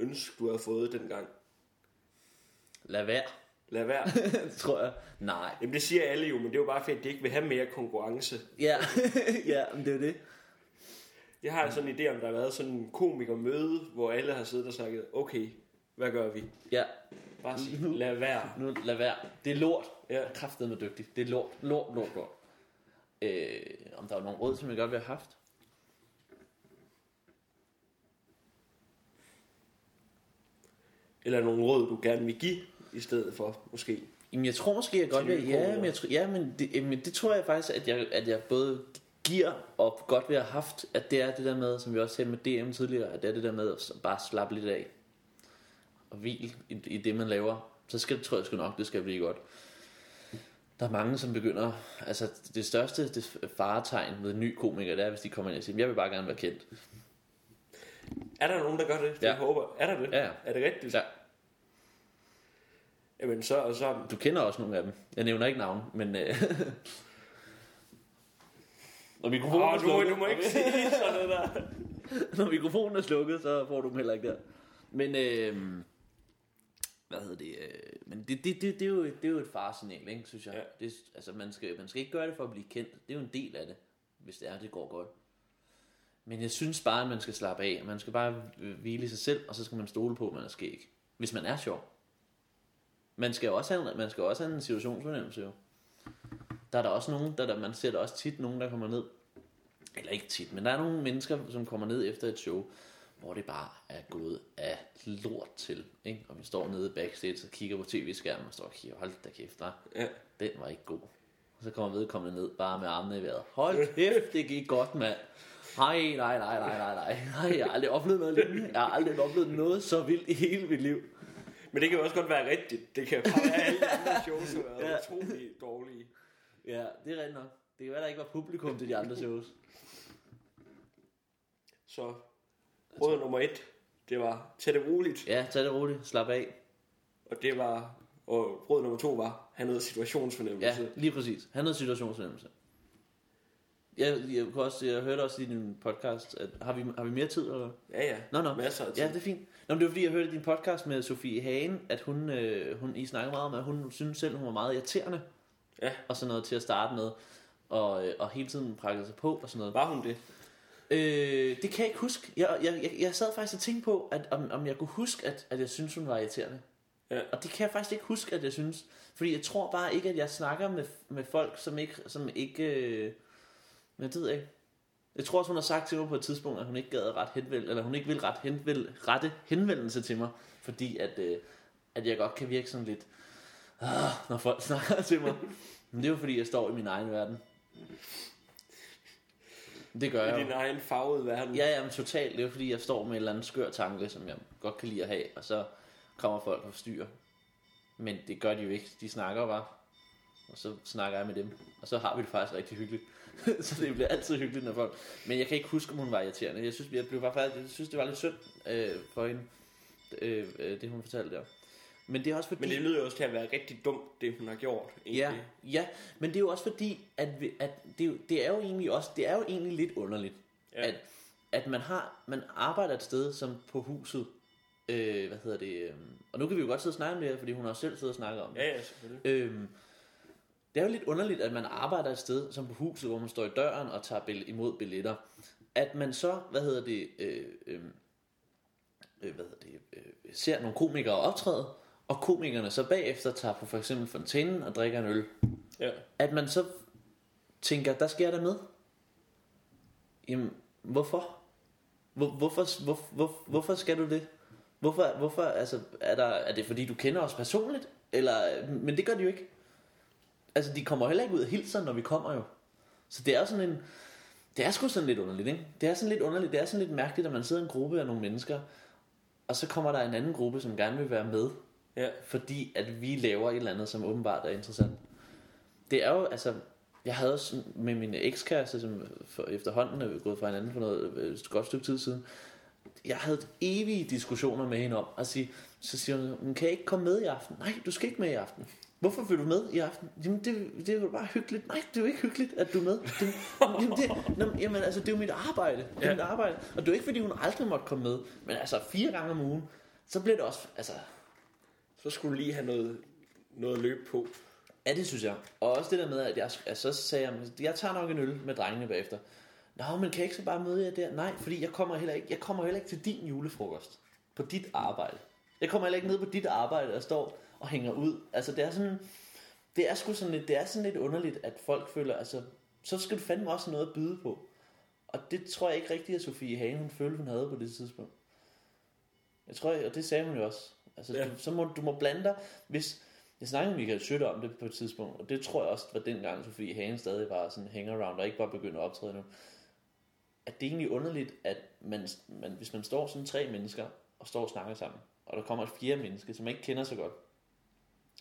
ønske, du havde fået dengang? Lad være, Lad være. tror jeg. Nej. Jamen det siger alle jo, men det er jo bare fordi, at de ikke vil have mere konkurrence. Ja, ja men det er det. Jeg har sådan en idé om, der har været sådan en komikermøde, hvor alle har siddet og sagt, okay, hvad gør vi? Ja, Bare sige, lad være. Nu lad være. Det er lort. Ja. Kraftet med dygtig. Det er lort, lort, lort, lort. Øh, om der var nogle råd, som jeg godt ville have haft? Eller nogle råd, du gerne vil give, i stedet for, måske. Jamen, jeg tror måske, jeg godt vil... Ja, men, jeg tror, ja men, det, men det tror jeg faktisk, at jeg, at jeg både giver og godt vil have haft, at det er det der med, som vi også sagde med DM tidligere, at det er det der med at bare slappe lidt af og hvile i, i det, man laver. Så skal, tror jeg sgu nok, det skal blive godt. Der er mange, som begynder... Altså, det største det faretegn ved en ny komiker, det er, hvis de kommer ind og siger, jeg vil bare gerne være kendt. Er der nogen, der gør det? Det Ja. Jeg håber. Er der det? Ja, ja. Er det rigtigt? Ja, Jamen, så, så du kender også nogle af dem. Jeg nævner ikke navn, men... Øh, når mikrofonen Åh, er du, slukket- du må ikke sige sådan noget der. Når mikrofonen er slukket, så får du dem heller ikke der. Men, øh, hvad hedder det? Øh, men det, det, det, det, er jo, det er jo et faresignal, ikke, synes jeg. Ja. Det, altså, man skal, man skal ikke gøre det for at blive kendt. Det er jo en del af det, hvis det er, det går godt. Men jeg synes bare, at man skal slappe af. Man skal bare hvile i sig selv, og så skal man stole på, at man er skæg. Hvis man er sjov. Man skal jo også have, man skal også have en situationsfornemmelse, jo. Der er der også nogen, der, der, man ser der også tit nogen, der kommer ned. Eller ikke tit, men der er nogle mennesker, som kommer ned efter et show, hvor det bare er gået af lort til. Ikke? Og vi står nede backstage og kigger på tv-skærmen og står og kigger, hold da kæft, hva? Ja. den var ikke god. Og så kommer vedkommende ned bare med armene i vejret. Hold kæft, det gik godt, mand. Nej, nej, nej, nej, nej, nej. Nej, jeg har aldrig oplevet noget lignende. Jeg har aldrig oplevet noget så vildt i hele mit liv. Men det kan jo også godt være rigtigt. Det kan bare være, alle andre shows har været Ja. utrolig dårlige. Ja, det er rigtigt nok. Det kan være, der ikke var publikum til de andre shows. Så råd nummer et, det var tag det roligt. Ja, tag det roligt. Slap af. Og det var, og råd nummer to var, have noget situationsfornemmelse. Ja, lige præcis. Han havde situationsfornemmelse. Jeg, jeg, kunne også, jeg hørte også i din podcast, at har vi, har vi mere tid? Eller? ja. ja. Nå, nå. Masser af tid. Ja, det er fint. Nå, men det var fordi, jeg hørte i din podcast med Sofie Hagen, at hun, øh, hun I snakker meget om, at hun synes selv, hun var meget irriterende. Ja. Og sådan noget til at starte med. Og, øh, og hele tiden prakkede sig på og sådan noget. Var hun det? Øh, det kan jeg ikke huske. Jeg, jeg, jeg, jeg sad faktisk og tænkte på, at, om, om jeg kunne huske, at, at jeg synes, hun var irriterende. Ja. Og det kan jeg faktisk ikke huske, at jeg synes. Fordi jeg tror bare ikke, at jeg snakker med, med folk, som ikke... Som ikke øh, det ved jeg ikke. Jeg tror også, hun har sagt til mig på et tidspunkt, at hun ikke gad ret henvend, eller hun ikke vil ret henvend, rette henvendelse til mig, fordi at, øh, at jeg godt kan virke sådan lidt, øh, når folk snakker til mig. Men det er jo fordi, jeg står i min egen verden. Det gør jeg I din egen farvede verden. Ja, ja, men totalt. Det er fordi, jeg står med en eller anden skør tanke, som jeg godt kan lide at have, og så kommer folk og forstyrrer. Men det gør de jo ikke. De snakker bare. Og så snakker jeg med dem. Og så har vi det faktisk rigtig hyggeligt. så det bliver altid hyggeligt, når folk... Men jeg kan ikke huske, om hun var irriterende. Jeg synes, jeg blev bare faktisk... Jeg synes, det var lidt synd øh, for hende, øh, øh, det hun fortalte der. Men det er også fordi... Men det lyder jo også til at være rigtig dumt, det hun har gjort. Ja, egentlig. ja, men det er jo også fordi, at, vi, at det, er jo- det er jo egentlig også, det er jo egentlig lidt underligt, Ja. ja. at, at man har, man arbejder et sted som på huset, øh, hvad hedder det, øh, og nu kan vi jo godt sidde og snakke om det her, fordi hun har selv siddet og snakket om det. Ja, ja, selvfølgelig. Øhm, det er jo lidt underligt, at man arbejder et sted som på huset, hvor man står i døren og tager bill- imod billetter. At man så, hvad hedder det, øh, øh, øh, hvad hedder det øh, ser nogle komikere optræde, og komikerne så bagefter tager på for eksempel fontænen og drikker en øl. Ja. At man så tænker, der sker der med. Jamen, hvorfor? Hvor, hvorfor, hvor, hvor, hvorfor skal du det? Hvorfor, hvorfor altså, er, der, er det fordi, du kender os personligt? Eller, men det gør de jo ikke. Altså, de kommer heller ikke ud og hilser, når vi kommer jo. Så det er sådan en... Det er sgu sådan lidt underligt, ikke? Det er sådan lidt underligt, det er sådan lidt mærkeligt, at man sidder i en gruppe af nogle mennesker, og så kommer der en anden gruppe, som gerne vil være med, Ja. fordi at vi laver et eller andet, som åbenbart er interessant. Det er jo, altså, jeg havde også med min ekskæreste, som for efterhånden er gået fra hinanden for noget øh, et godt stykke tid siden, jeg havde evige diskussioner med hende om at sige, så siger hun, "Men kan jeg ikke komme med i aften? Nej, du skal ikke med i aften. Hvorfor vil du med i aften? Jamen, det, det er jo bare hyggeligt. Nej, det er jo ikke hyggeligt, at du er med. Det, jamen, det, nå, jamen, altså, det er jo mit arbejde. Det er Ja. mit arbejde. Og det er jo ikke, fordi hun aldrig måtte komme med. Men altså, fire gange om ugen, så bliver det også, altså, så skulle du lige have noget, noget at løbe på. Ja, det synes jeg. Og også det der med, at jeg, at så sagde jeg, jeg tager nok en øl med drengene bagefter. Nå, men kan jeg ikke så bare møde jer der? Nej, fordi jeg kommer heller ikke, jeg kommer heller ikke til din julefrokost. På dit arbejde. Jeg kommer heller ikke ned på dit arbejde og står og hænger ud. Altså det er sådan, det er sgu sådan lidt, det er sådan lidt underligt, at folk føler, altså, så skal du fandme også noget at byde på. Og det tror jeg ikke rigtigt, at Sofie Hagen hun følte, hun havde på det tidspunkt. Jeg tror, og det sagde hun jo også. Altså, Ja. du, så må du må blande dig, hvis, jeg snakkede med Michael Schøtter om det på et tidspunkt, og det tror jeg også var dengang Sofie Hane stadig var sådan hangaround, og ikke bare begyndte at optræde nu. At det er egentlig underligt, at man, man, hvis man står sådan tre mennesker, og står og snakker sammen, og der kommer et fjerde menneske, som man ikke kender så godt,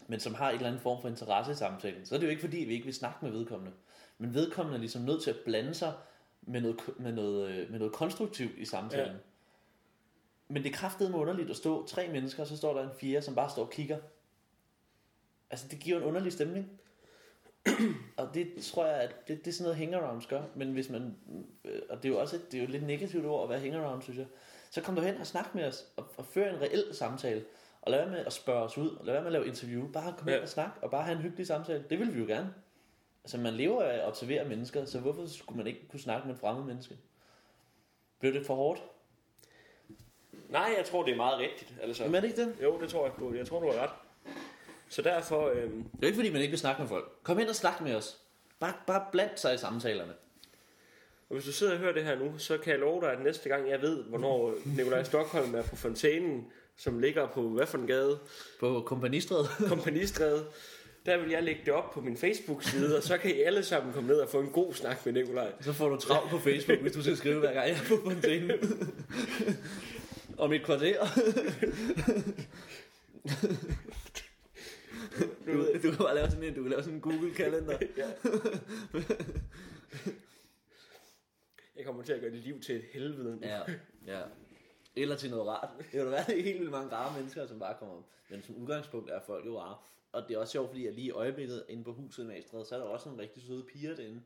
men som har en eller anden form for interesse i samtalen, så er det jo ikke fordi, vi ikke vil snakke med vedkommende. Men vedkommende er ligesom nødt til at blande sig med noget, med noget, øh, med noget konstruktivt i samtalen. Ja. Men det er kraftedeme underligt at stå tre mennesker, og så står der en fjerde, som bare står og kigger. Altså, det giver en underlig stemning. og det tror jeg, at det, det er sådan noget hangarounds gør. Men hvis man, øh, og det er jo også et, det er jo et lidt negativt ord at være hangaround, synes jeg. Så kom du hen og snak med os, og, og før en reel samtale. Og lad være med at spørge os ud, og lad være med at lave interview. Bare kom Ja. og snak, og bare have en hyggelig samtale. Det vil vi jo gerne. Altså, man lever af at observere mennesker, så hvorfor skulle man ikke kunne snakke med et fremmed menneske? Blev det for hårdt? Nej, jeg tror, det er meget rigtigt. Altså, Jamen er det ikke det? jo, det tror jeg på. Jeg tror, du har ret. Så derfor, øhm, Det er jo ikke fordi, man ikke vil snakke med folk. Kom ind og snak med os. Bare, bare bland sig i samtalerne. og hvis du sidder og hører det her nu, så kan jeg love dig, at næste gang jeg ved, hvornår Nikolaj Stockholm er på fontænen, som ligger på hvad for en gade, På kompanistrædet. Kompanistræde, der vil jeg lægge det op på min Facebook-side, og så kan I alle sammen komme ned og få en god snak med Nikolaj. Så får du travlt på Facebook, hvis du skal skrive hver gang jeg er på fontænen. Om et kvarter. Du, du kan bare lave sådan en, du kan lave sådan en Google-kalender. Ja. Jeg kommer til at gøre dit liv til et helvede nu. Ja, ja. Eller til noget rart. Det vil være helt vildt mange rare mennesker, som bare kommer. Men som udgangspunkt er folk jo rare. Og det er også sjovt, fordi jeg lige i øjeblikket inde på huset i Magstræde, så er der også nogle rigtig søde piger derinde,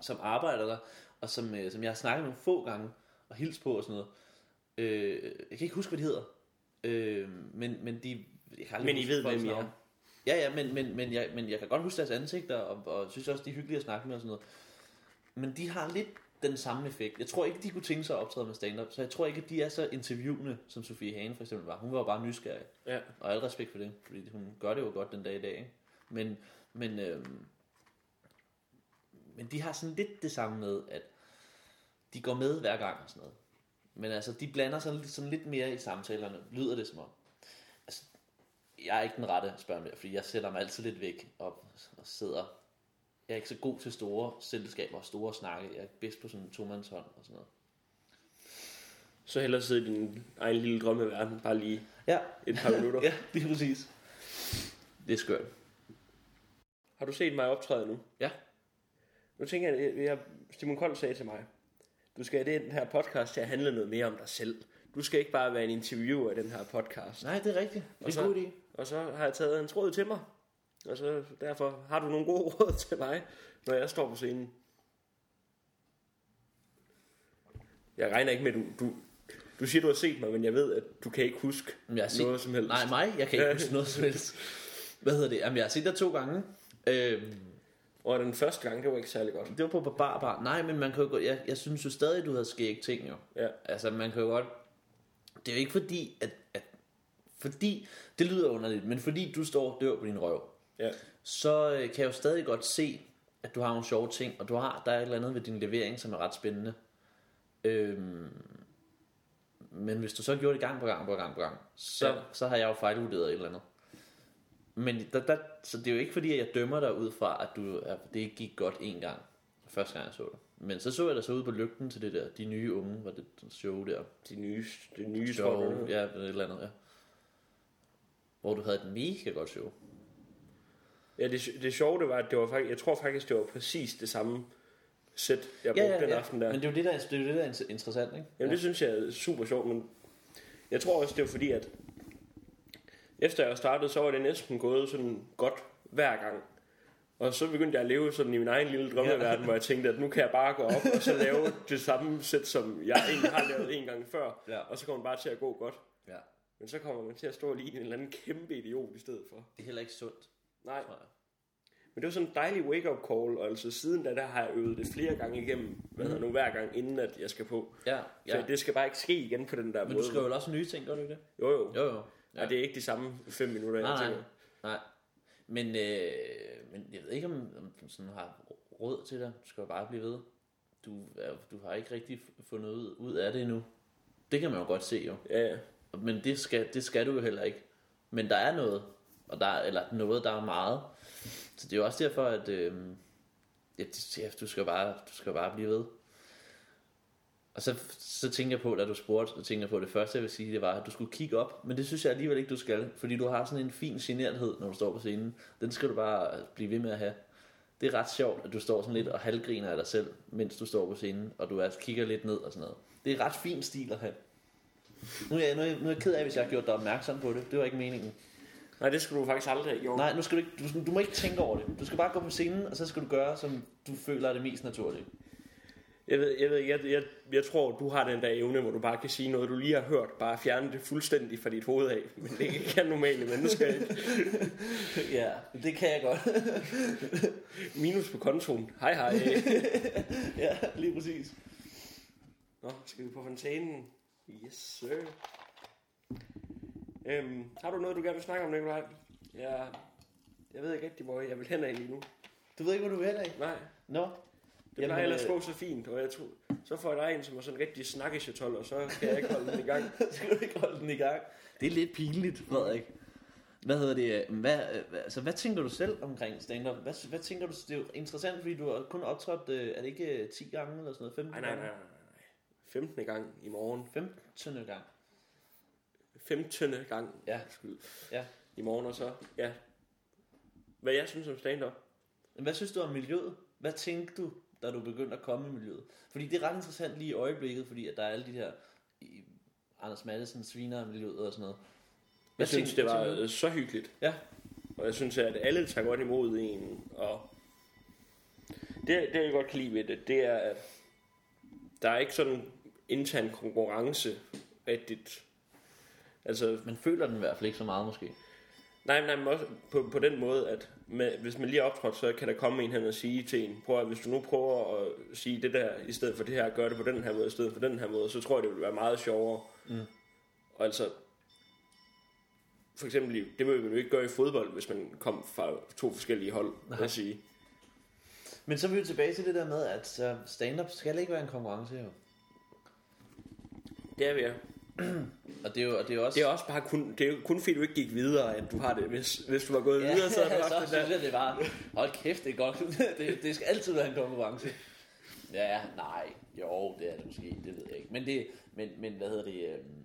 som arbejder der, og som, øh, som jeg har snakket med få gange, og hils på og sådan noget. Øh, jeg kan ikke huske, hvad de hedder. Øh, men, men de... Jeg kan Men I ved, hvem I er. Ja, ja, men, men, men, jeg, men jeg kan godt huske deres ansigter, og, og synes også, de er hyggelige at snakke med og sådan noget. Men de har lidt den samme effekt. Jeg tror ikke, de kunne tænke sig at optræde med stand-up, så jeg tror ikke, at de er så interviewende, som Sofie Hane for eksempel var. Hun var jo bare nysgerrig, Ja. og al respekt for det, fordi hun gør det jo godt den dag i dag. Ikke? Men, men, øhm, men de har sådan lidt det samme med, at de går med hver gang og sådan noget. Men altså, de blander sig lidt- sådan lidt mere i samtalerne, lyder det som om. Altså, jeg er ikke den rette at spørge om det, fordi jeg sætter mig altid lidt væk og, og sidder. Jeg er ikke så god til store selskaber og store snakke. Jeg er bedst på sådan en tomandshånd og sådan noget. Så hellere sidde i din egen lille drømmeverden, bare lige Ja, et par minutter. ja, det er præcis. Det er skørt. Har du set mig optræde nu? Ja. Nu tænker jeg, jeg, jeg Simon Kold sagde til mig, du skal have den her podcast til at handle noget mere om dig selv. Du skal ikke bare være en interviewer i den her podcast. Nej, det er rigtigt. Det er en så- god idé. Og så har jeg taget en tråd til mig. Og så derfor har du nogle gode råd til mig, når jeg står på scenen. Jeg regner ikke med, du, du, du siger, du har set mig, men jeg ved, at du kan ikke huske Men jeg har set, noget som helst. Nej, mig? Jeg kan ikke huske noget som helst. Hvad hedder det? Jamen, jeg har set dig to gange. Øhm, Og den første gang, det var ikke særlig godt. det var på Barbar Bar. Nej, men man kan jo, godt- jeg, jeg synes jo stadig, du havde skægt ting jo. Ja. Altså, man kan jo godt... Det er jo ikke fordi, at, at... Fordi, det lyder underligt, men fordi du står og dør på din røv, Ja. så øh, kan jeg jo stadig godt se, at du har nogle sjove ting, og du har, der er et eller andet ved din levering, som er ret spændende. Øhm, men hvis du så gjorde det gang på gang på gang på gang, så, ja. så har jeg jo fejlvurderet et eller andet. Men der, der, så det er jo ikke fordi, at jeg dømmer dig ud fra, at du, at det ikke gik godt en gang, første gang jeg så det. Men så så jeg dig så ud på lygten til det der, de nye unge, var det show der. De nye, det nye Show, show. ja, et eller andet, ja. Hvor du havde et mega godt show. Ja, det, det sjove det var, at det var faktisk, jeg tror faktisk, det var præcis det samme sæt, jeg brugte den aften der. Men det er jo det, der, det er, jo det, der er inter- interessant, ikke? Jamen det synes jeg er super sjovt, men jeg tror også, det var fordi, at efter jeg startede, så var det næsten gået sådan godt hver gang. Og så begyndte jeg at leve sådan i min egen lille drømmeverden, Ja. hvor jeg tænkte, at nu kan jeg bare gå op og så lave det samme sæt, som jeg egentlig har lavet en gang før. Ja. Og så kommer man bare til at gå godt. ja. Men så kommer man til at stå lige en eller anden kæmpe idiot i stedet for. Det er heller ikke sundt, Nej, tror jeg. men det var sådan en dejlig wake-up call, og altså siden da, der har jeg øvet det flere gange igennem, hvad hedder nu, hver gang, inden at jeg skal på. Ja, Så ja. det skal bare ikke ske igen på den der Men måde. du skriver vel også nye ting, gør du ikke det? Jo, jo. Jo, jo. Ja. Og det er ikke de samme 5 minutter, Nej, jeg nej. tænker. Nej. Men, øh, men jeg ved ikke, om, om du sådan har råd til det. Du skal jo bare blive ved. Du, du har ikke rigtig fundet ud, ud af det endnu. Det kan man jo godt se jo. Ja, ja. Men det skal, det skal du jo heller ikke. Men der er noget. Og der er, eller noget, der er meget. Så det er jo også derfor, at øh, ja, du, skal bare, du skal bare blive ved. Og så, så tænker jeg på, da du spurgte, så tænker jeg på, det første jeg vil sige, det var, at du skulle kigge op. Men det synes jeg alligevel ikke, du skal. Fordi du har sådan en fin generthed, når du står på scenen. Den skal du bare blive ved med at have. Det er ret sjovt, at du står sådan lidt og halvgriner af dig selv, mens du står på scenen, og du altså kigger lidt ned og sådan noget. Det er ret fin stil at have. Nu er, jeg, nu, er jeg, nu er jeg ked af, hvis jeg har gjort dig opmærksom på det. Det var ikke meningen. Nej, det skulle du faktisk aldrig have gjort. Nej, nu skal du, ikke, du, du må ikke tænke over det. Du skal bare gå på scenen, og så skal du gøre, som du føler er det mest naturlige. Jeg ved, jeg, ved, jeg, jeg, jeg tror, du har den der evne, hvor du bare kan sige noget, du lige har hørt. Bare fjerne det fuldstændig fra dit hoved af. Men det kan normale mennesker ikke. ja, det kan jeg godt. Minus på kontoen. Hej hej. ja, lige præcis. Nå, skal vi på fontænen? Yes, sir. Øhm, har du noget, du gerne vil snakke om, Nikolaj? Jeg, jeg ved ikke rigtig, hvor jeg vil hen af lige nu. Du ved ikke, hvor du vil hen af? Nej, Nå. Det plejer ellers at gå så fint, og jeg tror, så får jeg dig en, som er sådan rigtig snakkesjetol, og så kan jeg ikke holde den i gang. skal du ikke holde den i gang. Det er lidt pinligt, Frederik. Hvad hedder det? Hvad, hvad- altså, hvad tænker du selv omkring stand-up? Hvad, hvad tænker du? Det er jo interessant, fordi du har kun optrådt, øh, er det ikke øh, 10 gange eller sådan noget? 15 Nej, nej, nej, nej. nej. 15. gang i morgen. 15. gang. 15. gang. Ja. Skyld. Ja. I morgen og så, ja. Hvad jeg synes om stand-up? Hvad synes du om miljøet? Hvad tænkte du, da du begyndte at komme i miljøet? Fordi det er ret interessant lige i øjeblikket, fordi at der er alle de her i Anders Madsen sviner miljøet og sådan noget. Hvad Jeg synes, det var så hyggeligt. Ja. Og jeg synes, at alle tager godt imod en. Og det, det jeg godt kan lide ved det, det er, at der er ikke sådan en intern konkurrence rigtigt. Altså, Man føler den i hvert fald ikke så meget måske. Nej, nej, men også på, på den måde, at med, hvis man lige er optrådt, så kan der komme en hen og sige til en, prøv at hvis du nu prøver at sige det der, i stedet for det her, gør det på den her måde, i stedet for den her måde, så tror jeg, det vil være meget sjovere. Mm. Og altså, for eksempel, det vil man jo ikke gøre i fodbold, hvis man kom fra to forskellige hold, vil jeg sige. Men så er vi jo tilbage til det der med, at så stand-up skal ikke være en konkurrence jo. Det er vi, ja. Og det er jo, og det er også... Det er også bare kun, det er kun fordi du ikke gik videre, at du har det. Hvis, hvis du var gået ja, videre, så havde du så haft det synes der. jeg, det var... Hold kæft, det er godt. det, det skal altid være en konkurrence. Ja, nej. Jo, det er det måske. Det ved jeg ikke. Men, det, men, men hvad hedder det... øhm,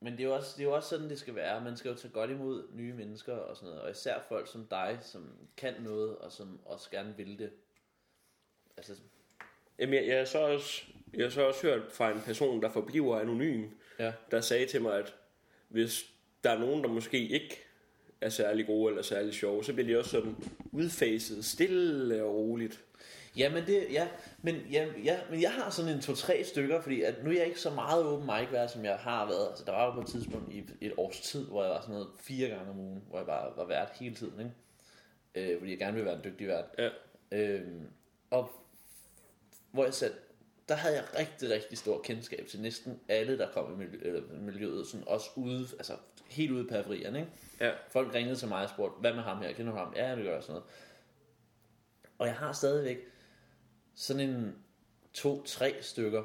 Men det er, jo også, det er jo også sådan, det skal være. Man skal jo tage godt imod nye mennesker og sådan noget. Og især folk som dig, som kan noget, og som også gerne vil det. Altså, Jamen, jeg, jeg, har så også, jeg har så også hørt fra en person, der forbliver anonym, ja. der sagde til mig, at hvis der er nogen, der måske ikke er særlig gode eller særlig sjove, så bliver de også sådan udfaset stille og roligt. Ja, men det, ja, men, ja, ja, men jeg har sådan en to-tre stykker, fordi at nu er jeg ikke så meget open mic vært, som jeg har været. Altså, der var jo på et tidspunkt i et års tid, hvor jeg var sådan noget fire gange om ugen, hvor jeg bare var vært hele tiden, ikke? Øh, fordi jeg gerne ville være en dygtig vært. Ja. Øhm, og hvor jeg satte, der havde jeg rigtig, rigtig stor kendskab til næsten alle, der kom i miljø, eller miljøet, sådan også ude, altså helt ude i periferierne, ikke? Ja. Folk ringede til mig og spurgte, hvad med ham her? Kender du ham? Ja, det gør sådan noget. Og jeg har stadigvæk sådan en to-tre stykker,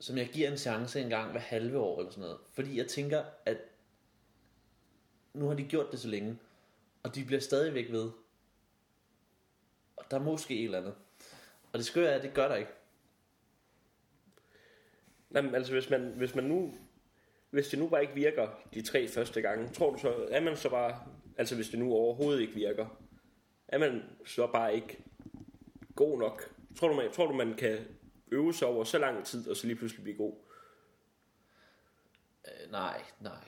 som jeg giver en chance en gang hver halve år eller sådan noget. Fordi jeg tænker, at nu har de gjort det så længe, og de bliver stadigvæk ved. Og der er måske et eller andet. Og det skøre er, at det gør der ikke. Nej, men altså hvis man, hvis man nu, hvis det nu bare ikke virker de tre første gange, tror du så, er man så bare, altså hvis det nu overhovedet ikke virker, er man så bare ikke god nok? Tror du, man, tror du, man kan øve sig over så lang tid, og så lige pludselig blive god? Øh, nej, nej.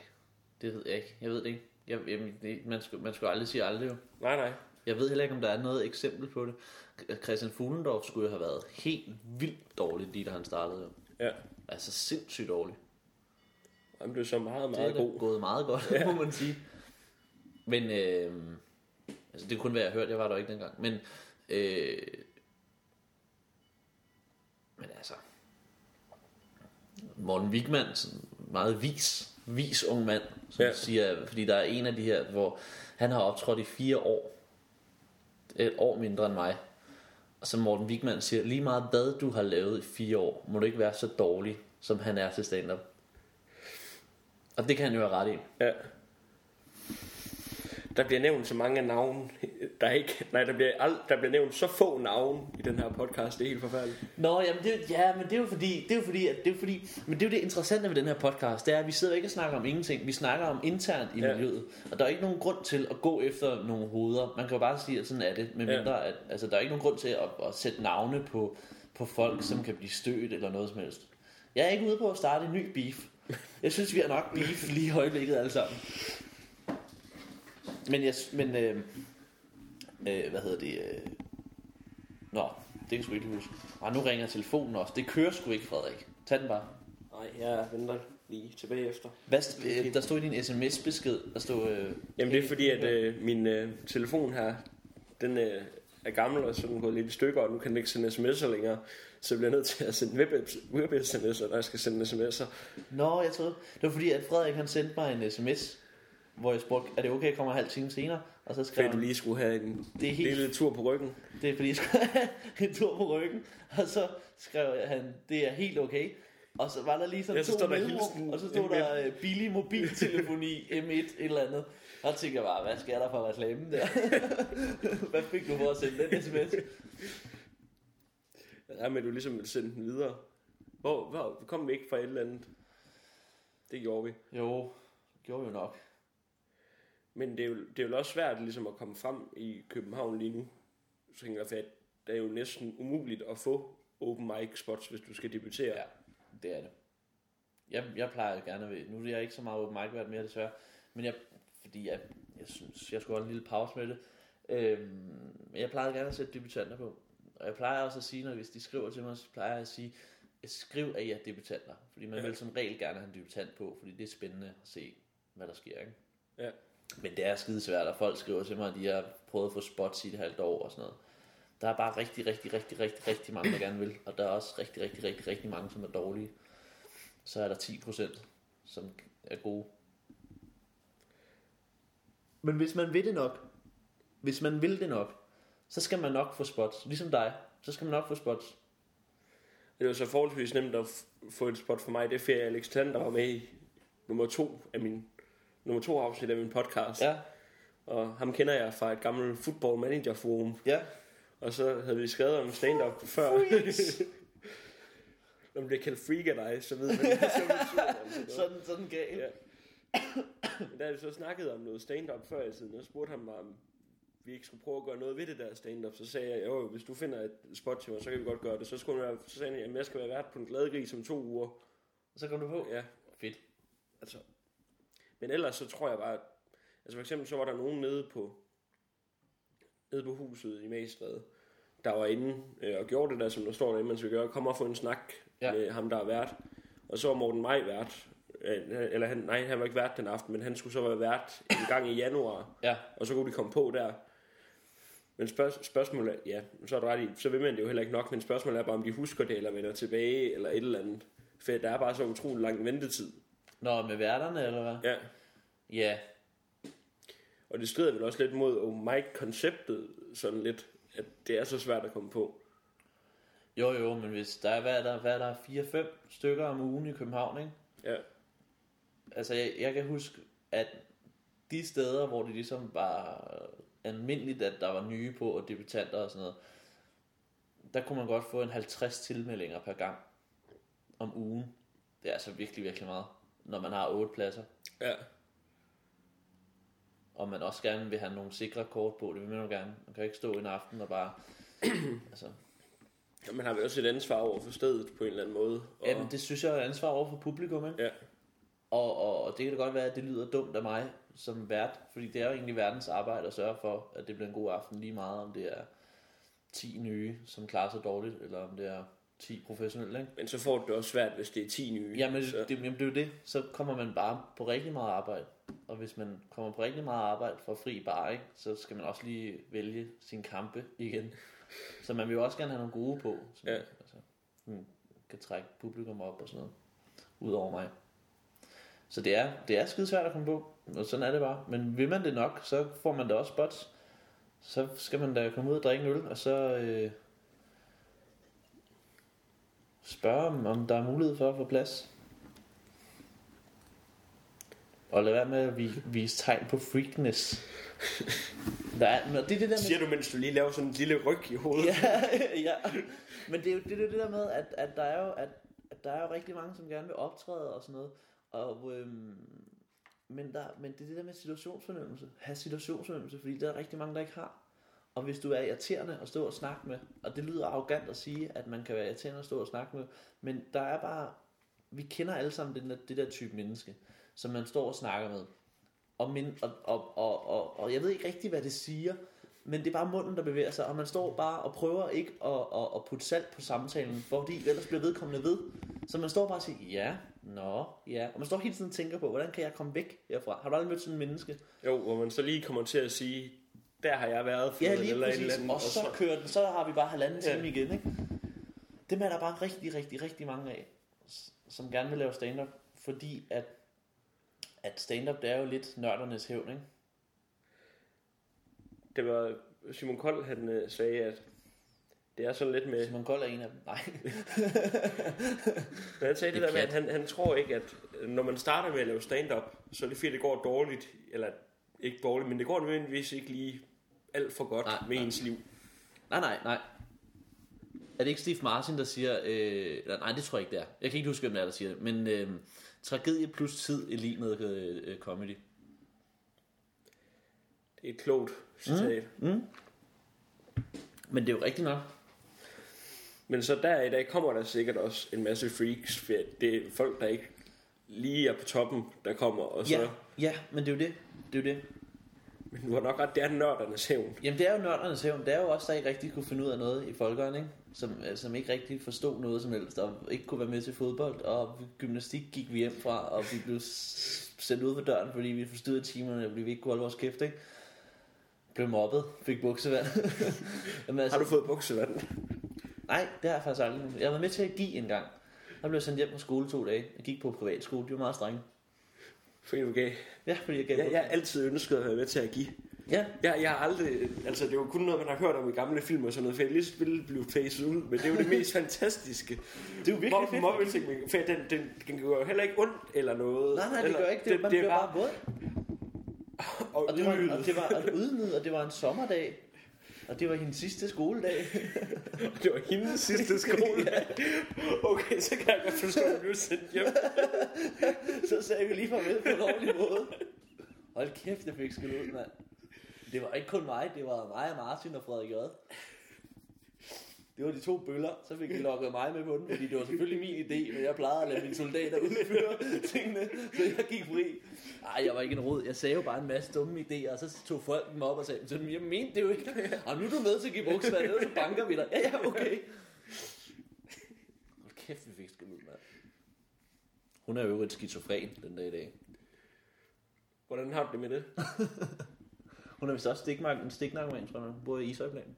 Det ved jeg ikke. Jeg ved det ikke. Jeg, jamen, det, man, skulle, man skulle aldrig sige aldrig jo. Nej, nej. Jeg ved heller ikke, om der er noget eksempel på det. Christian Fuglendorf skulle jo have været helt vildt dårlig, lige da han startede. Jo. Ja. Altså sindssygt dårlig. Han blev så meget, Det meget er da god. gået meget godt, ja. må man sige. Men, øh, altså det kunne være, jeg har hørt, jeg var der ikke dengang. Men, øh, men altså, Morten Wigman, sådan meget vis, vis ung mand, som ja. siger, fordi der er en af de her, hvor han har optrådt i fire år, et år mindre end mig, og Morten Wigman siger, lige meget hvad du har lavet i fire år, må du ikke være så dårlig, som han er til stand-up. Og det kan han jo have ret i. Ja. Der bliver nævnt så mange navne, der ikke, nej, der bliver, ald, der bliver nævnt så få navne i den her podcast, det er helt forfærdeligt. Nå, jamen det, ja, men det er jo fordi, det er jo fordi, at det er fordi, men det er jo det interessante ved den her podcast, det er, at vi sidder ikke og snakker om ingenting, vi snakker om internt i Ja. ja. miljøet, og der er ikke nogen grund til at gå efter nogle hoveder, man kan jo bare sige, at sådan er det, med Ja. mindre, at, altså der er ikke nogen grund til at, at sætte navne på, på folk, som kan blive stødt eller noget som helst. Jeg er ikke ude på at starte en ny beef. Jeg synes, vi har nok beef lige i øjeblikket alle sammen. Men, jeg, men øh, øh, hvad hedder det? Øh, nå, det kan jeg sgu ikke huske. Og nu ringer telefonen også. Det kører sgu ikke, Frederik. Tag den bare. Nej, jeg venter lige tilbage efter. Hvad, øh, der stod i din sms-besked, der stod... Øh, Jamen det er fordi, at øh, min øh, telefon her, den øh, er gammel og så er den gået lidt i stykker, og nu kan den ikke sende sms'er længere. Så jeg bliver nødt til at sende web- web-sms'er, når jeg skal sende sms'er. Nå, jeg troede... Det var fordi, at Frederik han sendte mig en sms, hvor jeg spurgte, er det okay, jeg kommer en halv time senere? Og så skrev Fordi du han, lige skulle have en det er helt lille tur på ryggen. Det er fordi, jeg skulle have en tur på ryggen. Og så skrev han, det er helt okay. Og så var der lige sådan Ja, så to mellemrum, og så stod M1. der øh, billig mobiltelefoni M1 et eller andet. Og så tænkte jeg bare, hvad sker der for reklamen der? hvad fik du for at sende den sms? Ja, men du ligesom vil sende den videre. Hvor, hvor kom vi ikke fra et eller andet? Det gjorde vi. Jo, gjorde vi jo nok. Men det er, jo, det er jo også svært ligesom at komme frem i København lige nu. Så tænker jeg, for at det er jo næsten umuligt at få open mic spots, hvis du skal debutere. Ja, det er det. Jeg, jeg plejer gerne ved, nu er jeg ikke så meget open mic vært mere desværre, men jeg, fordi jeg, jeg synes, jeg skulle holde en lille pause med det. Øhm, men jeg plejer gerne at sætte debutanter på. Og jeg plejer også at sige, når hvis de skriver til mig, så plejer jeg at sige, skriv at I er debutanter. Fordi man ja. vil som regel gerne have en debutant på, fordi det er spændende at se, hvad der sker. Ikke? Ja. Men det er skide svært, at folk skriver til mig, at de har prøvet at få spots i et halvt år og sådan noget. Der er bare rigtig, rigtig, rigtig, rigtig, rigtig mange, der gerne vil. Og der er også rigtig, rigtig, rigtig, rigtig mange, som er dårlige. Så er der 10%, som er gode. Men hvis man vil det nok, hvis man vil det nok, så skal man nok få spots. Ligesom dig, så skal man nok få spots. Det var så forholdsvis nemt at f- få et spot for mig. Det er ferie Alex Tan, der var med i nummer to af min nummer to afsnit af min podcast. Ja, Og ham kender jeg fra et gammelt football manager forum. ja. Og så havde vi skrevet om stand-up før. Når man bliver kaldt freak af dig, så ved man, så er. Sådan, sådan gav. Ja. Men der havde vi så snakket om noget stand-up før i tiden, og spurgte ham, om vi ikke skulle prøve at gøre noget ved det der stand-up. Så sagde jeg, jo, hvis du finder et spot til mig, så kan vi godt gøre det. Så, skulle være, så sagde han, at jeg skal være vært på en glad gris om to uger. Så kom du på. Ja, Fedt. altså. Men ellers så tror jeg bare, altså for eksempel så var der nogen nede på, nede på huset i Magstræde, der var inde øh, og gjorde det der, som der står derinde, man skal gøre, kom og få en snak ja. Med ham, der er vært. Og så var Morten Maj vært, Øh, eller han, nej, han var ikke vært den aften, men han skulle så være vært en gang i januar, Ja, og så kunne de komme på der. Men spørg- spørgsmålet er, ja, så er du ret i, så vil man det jo heller ikke nok, men spørgsmålet er bare, om de husker det, eller vender tilbage, eller et eller andet. For der er bare så utrolig lang ventetid. Nå, med værterne, eller hvad? Ja, Ja. Og det strider vel også lidt mod open mic-konceptet, sådan lidt, at det er så svært at komme på. Jo, jo, men hvis der er, hvad er der, hvad er der 4-5 stykker om ugen i København, ikke? Ja, Altså, jeg, jeg kan huske, at de steder, hvor det ligesom var almindeligt, at der var nye på, og debutanter og sådan noget, der kunne man godt få en 50 tilmeldinger per gang om ugen. Det er altså virkelig, virkelig meget, når man har 8 pladser. ja. Og man også gerne vil have nogle sikre kort på, det vil man jo gerne. Man kan ikke stå en aften og bare... altså, Og man har vel også et ansvar over for stedet på en eller anden måde. Og, jamen, det synes jeg er et ansvar over for publikum, ikke? Ja, Og, og, og det kan da godt være, at det lyder dumt af mig som vært, fordi det er jo egentlig verdens arbejde at sørge for, at det bliver en god aften lige meget, om det er 10 nye, som klarer sig dårligt, eller om det er 10 professionelle, ikke? men så får du det også svært, hvis det er 10 nye. Jamen, så, det, jamen, det er jo det. Så kommer man bare på rigtig meget arbejde. Og hvis man kommer på rigtig meget arbejde for fri bar, ikke, så skal man også lige vælge sin kampe igen. Så man vil jo også gerne have nogle gode på, som Ja. altså, hmm, kan trække publikum op og sådan noget. Udover mig. Så det er, det er skide svært at komme på, og sådan er det bare. Men vil man det nok, så får man da også spots. Så skal man da komme ud og drikke en øl, og så øh, spørge om, om der er mulighed for at få plads. Og lad være med at vi- vise tegn på freakness. Der er, det er det der med, Siger du, mens du lige laver sådan en lille ryg i hovedet? ja, ja. Men det er jo det, det der med, at, at, der er jo, at, at der er jo rigtig mange, som gerne vil optræde og sådan noget. Og, øhm, men, der, men det er det der med situationsfornemmelse. Ha' situationsfornemmelse, fordi der er rigtig mange, der ikke har. Og hvis du er irriterende at stå og snakke med, og det lyder arrogant at sige, at man kan være irriterende at stå og snakke med, men der er bare, vi kender alle sammen den der, det der type menneske, som man står og snakker med. Og, min, og, og, og, og, og jeg ved ikke rigtig, hvad det siger, men det er bare munden, der bevæger sig, og man står bare og prøver ikke at, at, at putte salt på samtalen, fordi ellers bliver vedkommende ved. Så man står bare og siger, ja, nå, ja. Og man står hele tiden og tænker på, hvordan kan jeg komme væk herfra? Har du aldrig mødt sådan en menneske? Jo, hvor man så lige kommer til at sige, der har jeg været for Ja, lige eller præcis. eller andet, Og så kører den, så har vi bare halvanden Ja. time igen, ikke? Dem er der bare rigtig, rigtig, rigtig mange af, som gerne vil lave stand-up, fordi at, at stand-up, det er jo lidt nørdernes hævn, ikke? Det var Simon Kold, han øh, sagde, at det er sådan lidt med... Simon Kold er en af dem. Nej. Men han sagde det, Det der med, at han, han tror ikke, at øh, når man starter med at lave stand-up, så er det fordi, det går dårligt, eller ikke dårligt, men det går nødvendigvis ikke lige alt for godt Nej, med nej. ens liv. Nej, nej, nej. Er det ikke Steve Martin, der siger... Øh, nej, det tror jeg ikke, det er. Jeg kan ikke huske, hvem det er, der siger det. Men øh, tragedie plus tid er lige med øh, øh, comedy. Det er et klogt citat. Mm. Men det er jo rigtigt nok. Men så der i dag kommer der sikkert også en masse freaks, for det er folk, der ikke lige er på toppen, der kommer, og så... Ja, ja, men det er jo det. Det er jo det. Men du har nok ret, det er nørdernes hævn. Jamen det er jo nørdernes hævn. Det er jo også der ikke rigtig kunne finde ud af noget i folkeren, ikke? Som, øh, som ikke rigtig forstod noget som helst, og ikke kunne være med til fodbold, og gymnastik gik vi hjem fra, og vi blev sendt ud for døren, fordi vi forstyrrede timerne, fordi vi ikke kunne holde vores kæft, ikke? Blev mobbet, fik buksevand. Jamen, altså, Har du fået buksevand? Nej, det har jeg faktisk aldrig. Jeg været med til at give en gang. Jeg blev sendt hjem på skole to dage. Jeg gik på privatskole. De var meget strenge. Fordi du gav. Ja, fordi jeg gav Jeg, jeg har altid ønsket at være med til at give. Ja, Jeg, jeg har aldrig, altså det er jo kun noget, man har hørt om i gamle film og sådan noget, for jeg lige ville blive facet ud, men det er jo det mest fantastiske. det er jo virkelig fedt. Mobbing, for den, den, den gør jo heller ikke ondt eller noget. Nej, nej, det eller, gør ikke det. Man bliver bare våd. og, Og det var, ydmyget. og det var og ydmyget, og det var en sommerdag. Og det var hendes sidste skoledag. det var hendes sidste skole. Okay, så kan jeg godt forstå, at du sendt hjem. Så sagde vi lige farvel på en ordentlig måde. Hold kæft, jeg fik skæld ud, mand. Det var ikke kun mig, det var mig og Martin og Frederik J. Det var de to bøller, så fik de lukket mig med på den, fordi det var selvfølgelig min idé, men jeg plejede at lade mine soldater udføre tingene, så jeg gik fri. Ej, jeg var ikke en rod. Jeg sagde jo bare en masse dumme idéer, og så tog folk dem op og sagde, så jeg mente det jo ikke. Og nu er du med til at give buksvand, ellers så banker vi dig. Ja, ja, okay. Hold kæft, vi fik skæld ud, mand. Hun er jo et skizofren den dag i dag. Hvordan har du det med det? Hun er vist også stikmark, en stiknarkoman, tror jeg. Hun bor i Ishøjplanen.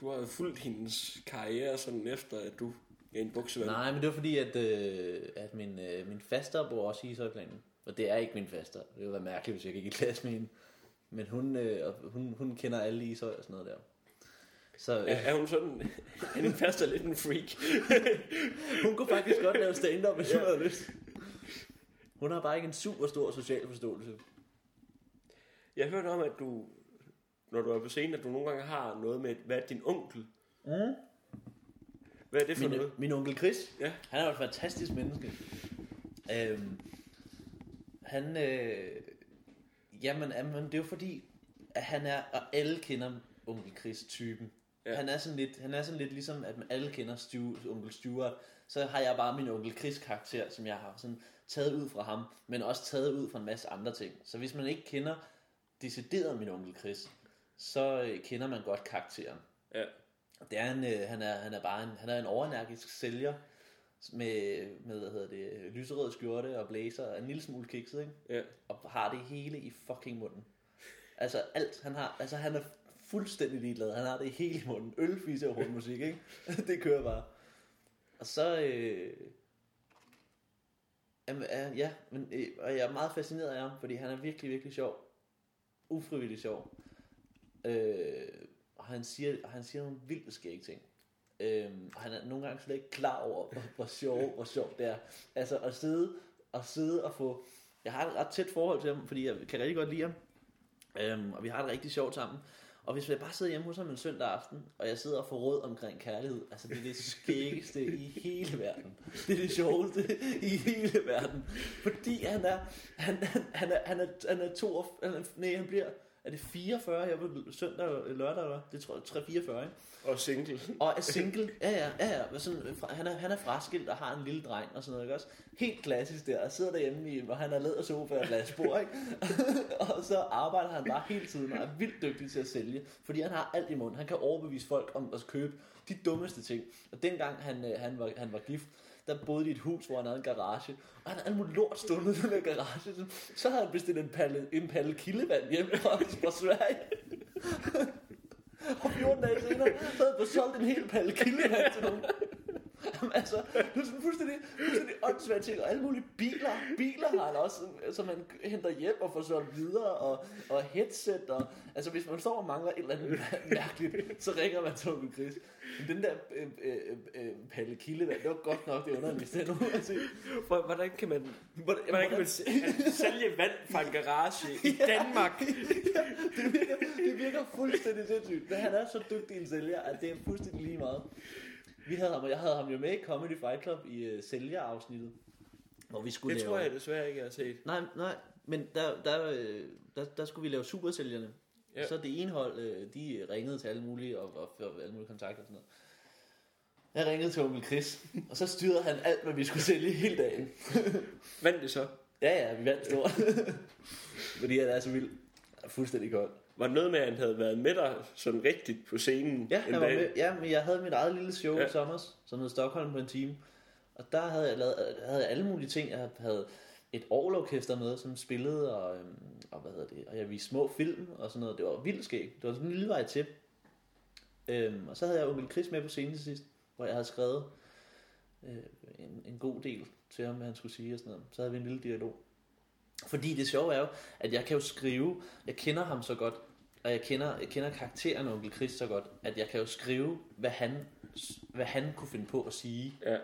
Du har jo fulgt hendes karriere sådan efter, at du er en buksevand. Nej, men det var fordi, at, øh, at min, øh, min faster bor også i Ishøjplanen. Og det er ikke min faster. Det ville være mærkeligt, hvis jeg gik i klasse med hende. Men hun, øh, hun, hun kender alle i Ishøj og sådan noget der. Så Er, øh, er hun sådan, er din faster lidt en freak? hun kunne faktisk godt lave stand-up, hvis hun havde lyst. Hun har bare ikke en super stor social forståelse. Jeg hørte om, at du, når du er på scenen, at du nogle gange har noget med, hvad din onkel? Mm. Hvad er det for Min, noget? min onkel Chris, Ja. han er jo et fantastisk menneske. Øhm, han, øh, jamen, jamen, det er jo fordi, at han er, og alle kender onkel Chris-typen. Ja. Han, er sådan lidt, han er sådan lidt ligesom, at alle kender Stu, onkel Stuart. Så har jeg bare min onkel Chris-karakter, som jeg har sådan taget ud fra ham, men også taget ud fra en masse andre ting. Så hvis man ikke kender decideret min onkel Chris, så øh, kender man godt karakteren. Ja. Det er en, øh, han, er, han er bare en, han er en overenergisk sælger med, med hvad hedder det, lyserød skjorte og blazer og en lille smule kikset, ikke? Ja. Og har det hele i fucking munden. Altså alt, han har, altså han er fuldstændig ligeglad. Han har det hele i munden. Øl, fisse og hornmusik, ikke? det kører bare. Og så, øh, Jamen, ja, men, øh, og jeg er meget fascineret af ham, fordi han er virkelig, virkelig sjov. Ufrivilligt sjov. Øh, og han siger, han siger nogle vildt skægge ting. Øh, og han er nogle gange slet ikke klar over, hvor, hvor sjov, hvor sjov det er. Altså at sidde, at sidde og få... Jeg har et ret tæt forhold til ham, fordi jeg kan rigtig godt lide ham. Øh, og vi har det rigtig sjovt sammen. Og hvis jeg bare sidder hjemme hos ham en søndag aften, og jeg sidder og får råd omkring kærlighed, altså det er det skæggeste i hele verden. Det er det sjoveste i hele verden. Fordi han er, han, han, han er, han er, han er, to, han er nej, han bliver, er det 44 her på søndag lørdag, eller? Det tror jeg, 3-44, ikke? Og single. Og er single. Ja, ja, ja, ja. Sådan, han, er, han er fraskilt og har en lille dreng og sådan noget, ikke også? Helt klassisk der. Og sidder derhjemme i, hvor han har læder sofa og glasbord, ikke? og så arbejder han bare hele tiden og er vildt dygtig til at sælge. Fordi han har alt i munden. Han kan overbevise folk om at købe de dummeste ting. Og dengang han, øh, han, var, han var gift, der boede de i et hus, hvor han havde en garage. Og han havde alt muligt lort stående i den der garage. Så, så havde han bestilt en palle, en palle kildevand hjemme fra, fra Sverige. Og 14 dage senere, så havde han solgt en hel palle kildevand til nogen. Jamen, altså, det er sådan fuldstændig, fuldstændig åndssvagt ting, og alle mulige biler, biler har han også, som- man henter hjem og får solgt videre, og, og headset, og, altså hvis man står og mangler et eller andet mærkeligt, så ringer man til onkel Chris. Men den der øh, øh, øh, palle kildevand, det var godt nok det underligste, set. Hvor- Hvordan kan man, Hvordan- hvordan kan man sælge vand fra en garage i Danmark? det, virker, det virker fuldstændig sindssygt. Men han er så dygtig en sælger, at det er fuldstændig lige meget. Vi havde ham, og jeg havde ham jo med i Comedy Fight Club i uh, sælgerafsnittet. Hvor vi skulle Det lave... tror jeg desværre ikke, jeg har set. Nej, nej, men der, der, øh, der, der skulle vi lave supersælgerne. Ja. Så det ene hold, øh, de ringede til alle mulige, og, og, og alle mulige kontakter og sådan noget. Jeg ringede til onkel Chris, og så styrede han alt, hvad vi skulle sælge hele dagen. Vandt det så? Ja, ja, vi vandt stort. Fordi han er så vild. Han er fuldstændig kold. Var det noget med, at han havde været med dig sådan rigtigt på scenen Ja, en jeg var dag? med, ja, men jeg havde mit eget lille show Ja. i sommer, som hed Stockholm på en time. Og der havde jeg, lavet, havde jeg alle mulige ting. Jeg havde et orgelorkester med, som spillede, og, øhm, og hvad hedder det, og jeg viste små film og sådan noget. Det var vildt skægt. Det var sådan en lille vej til. Øhm, og så havde jeg onkel Chris med på scenen til sidst, hvor jeg havde skrevet øh, en, en god del til ham, hvad han skulle sige og sådan noget. Så havde vi en lille dialog. Fordi det sjove er jo, at jeg kan jo skrive, jeg kender ham så godt, og jeg kender, jeg kender karakteren onkel Chris så godt, at jeg kan jo skrive, hvad han, hvad han kunne finde på at sige. Ja.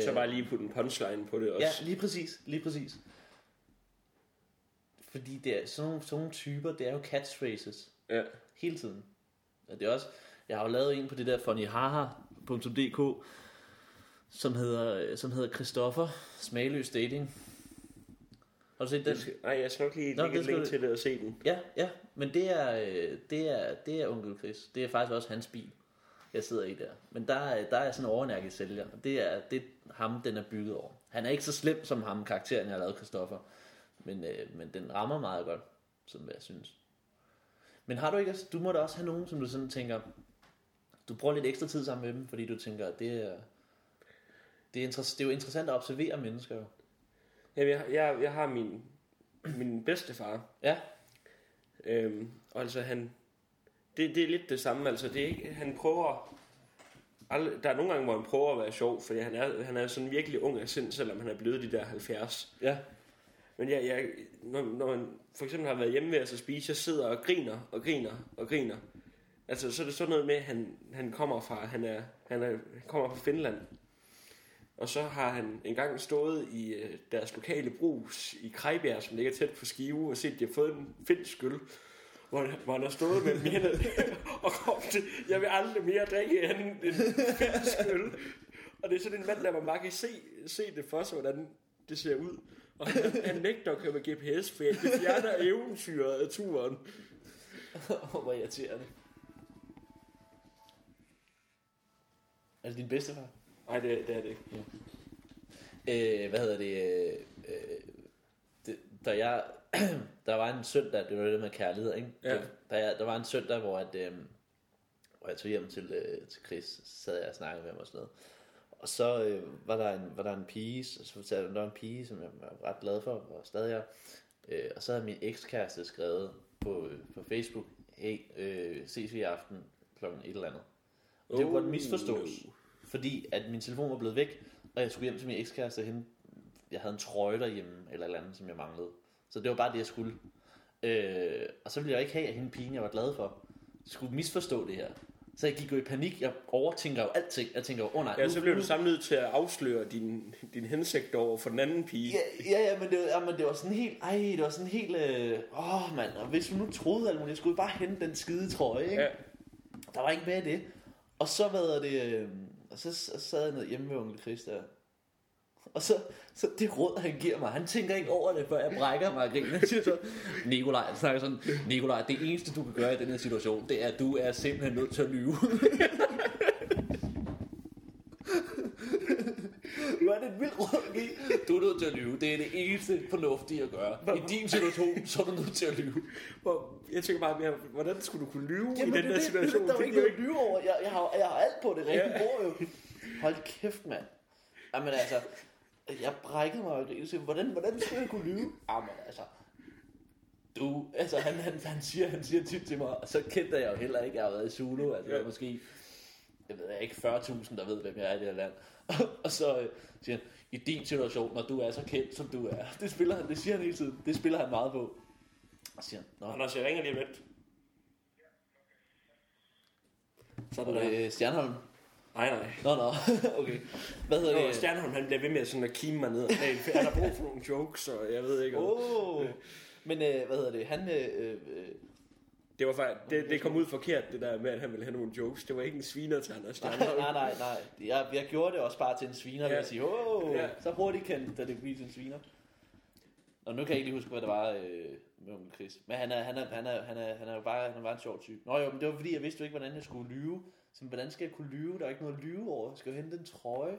Så bare lige putte en punchline på det også. Ja, lige præcis, lige præcis. Fordi det er sådan nogle, sådan nogle typer, det er jo catchphrases Ja. hele tiden. Og det er også, jeg har jo lavet en på det der funnyhaha.dk, som hedder, som hedder Christoffer, smagløs dating. Har du set den? Skal, nej, jeg skal nok lige Nå, lægge et link du- til det og se den. Ja, ja, men det er, øh, det er, det er onkel Chris. Det er faktisk også hans bil, jeg sidder i der. Men der, er- der er sådan en overnærket sælger. og Det er, det er ham, den er bygget over. Han er ikke så slem som ham, karakteren, jeg har lavet, Christoffer. Men, øh, men den rammer meget godt, som jeg synes. Men har du ikke du må da også have nogen, som du sådan tænker, du bruger lidt ekstra tid sammen med dem, fordi du tænker, at det er, det er, det er jo interessant at observere mennesker. Jamen, jeg, jeg, jeg har min, min bedstefar. Ja, Øhm, og altså han... Det, det er lidt det samme, altså det er ikke, han prøver... Ald- der er nogle gange, hvor han prøver at være sjov, fordi han er, han er sådan virkelig ung af sind, selvom han er blevet de der 70. ja, Men jeg, jeg, når, når man for eksempel har været hjemme ved os at spise, jeg sidder og griner og griner og griner. Altså, så er det sådan noget med, at han, han kommer fra, han er, han er, han kommer fra Finland. Og så har han engang stået i øh, deres lokale brus i Krejbjerg, som ligger tæt på Skive, og set, at de har fået en finsk øl, hvor, han- hvor han har stået med dem og råbt, til, jeg vil aldrig mere drikke end en finsk øl. Og det er sådan en mand, der man bare kan se, se det for sig, hvordan det ser ud. Og han, han nægter at køre med GPS, for det fjerner eventyret af turen. hvor irriterende. Er det din bedstefar? Nej, det, det er det ikke. Øh, hvad hedder det, øh, øh, det da jeg, der var en søndag, det var det med kærlighed, ikke? Ja. Der, jeg, der var en søndag, hvor, at, øh, hvor jeg tog hjem til, øh, til Chris, så sad jeg og snakkede med ham og sådan noget. Og så øh, var, der en, var der en pige, så så fortalte han, der var en pige, som jeg var ret glad for, og stadig er. Øh, og så havde min ekskæreste skrevet på, øh, på Facebook, hey, øh, ses vi i aften klokken et eller andet. Og det Oh, kunne godt misforstås, no. Fordi at min telefon var blevet væk, og jeg skulle hjem til min ekskæreste og hente, jeg havde en trøje derhjemme, eller et eller andet, som jeg manglede. Så det var bare det, jeg skulle. Øh, og så ville jeg ikke have, at hende pigen, jeg var glad for, skulle misforstå det her. Så jeg gik jo i panik. Jeg overtænker jo alting. Jeg tænker jo, åh oh, nej. Ja, nu- så blev du nødt til at afsløre din, din hensigt over for den anden pige. Ja, ja, ja, men det, var, ja, men det var sådan helt, ej, det var sådan helt, øh, åh mand, og hvis du nu troede alt muligt, jeg skulle bare hente den skide trøje, ikke? Ja. Der var ikke mere i det. Og så, hvad er det, øh, og så, så sad jeg ned hjemme med onkel Chris der. Og så, så det råd, han giver mig, han tænker ikke over det, før jeg brækker mig og griner. Han siger så, Nikolaj, han snakker sådan, Nikolaj, det eneste, du kan gøre i den her situation, det er, at du er simpelthen nødt til at lyve. Nu er det et vildt råd at give. Du er nødt til at lyve. Det er det eneste fornuftige at gøre. I din situation, så er du nødt til at lyve. Hvor, jeg tænker bare mere, hvordan skulle du kunne lyve Jamen, i den det, der det, situation? Der er jo Det ikke noget at lyve over. Jeg, jeg, har, jeg har alt på det rigtige Ja. bord jo. Hold kæft, mand. Jamen altså, jeg brækkede mig og grinede. Hvordan, hvordan skulle jeg kunne lyve? Jamen altså, du, altså han, han, han, siger, han siger tit til mig, og så kendte jeg jo heller ikke, jeg har været i Zulu, altså ja. måske, jeg ved ikke, 40.000, der ved, hvem jeg er i det her land. og så øh, siger han, i din situation, når du er så kendt, som du er, det spiller han, det siger han hele tiden, det spiller han meget på. Og siger han, Nå, Anders, jeg ringer lige lidt. Så er der. det Stjernholm? Nej, nej. Nå, nå, okay. Hvad hedder Nå, det? Stjernholm, han bliver ved med sådan at kime mig ned. Han har brug for nogle jokes, så jeg ved ikke. om- Oh. Men øh, hvad hedder det? Han, øh, øh, Det var faktisk, det, det kom ud forkert, det der med, at han ville have nogle jokes. Det var ikke en sviner til Anders nej, nej, nej, nej. Jeg, jeg gjorde det også bare til en sviner, ja. Ja. at sige, åh, Ja. ja. så hurtigt kendt, da det blev til en sviner. Og nu kan jeg ikke lige huske, hvad det var øh, med onkel Chris. Men han er, han er, han er, han er, han er jo bare, han er bare en sjov type. Nå jo, men det var fordi, jeg vidste jo ikke, hvordan jeg skulle lyve. Så hvordan skal jeg kunne lyve? Der er ikke noget at lyve over. Jeg skal jo hente en trøje.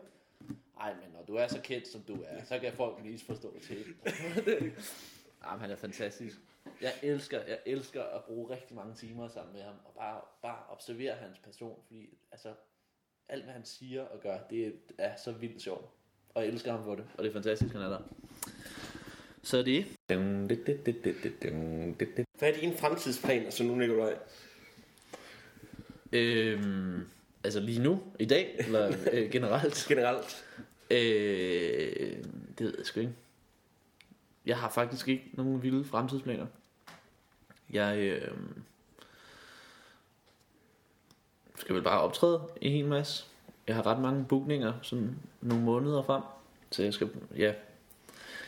Ej, men når du er så kendt, som du er, så kan folk lige forstå til. Jamen, han er fantastisk. Jeg elsker, jeg elsker at bruge rigtig mange timer sammen med ham, og bare, bare observere hans person, fordi altså, alt hvad han siger og gør, det er så vildt sjovt. Og jeg elsker ham for det, og det er fantastisk, han er der. Så er det. Hvad er dine fremtidsplaner, så nu, Nikolaj? Øhm, altså lige nu, i dag, eller øh, generelt? Generelt. Øh, det ved jeg sgu ikke. Jeg har faktisk ikke nogen vilde fremtidsplaner. Jeg øh, skal vel bare optræde i en masse. Jeg har ret mange bookninger sådan nogle måneder frem. Så jeg skal, ja.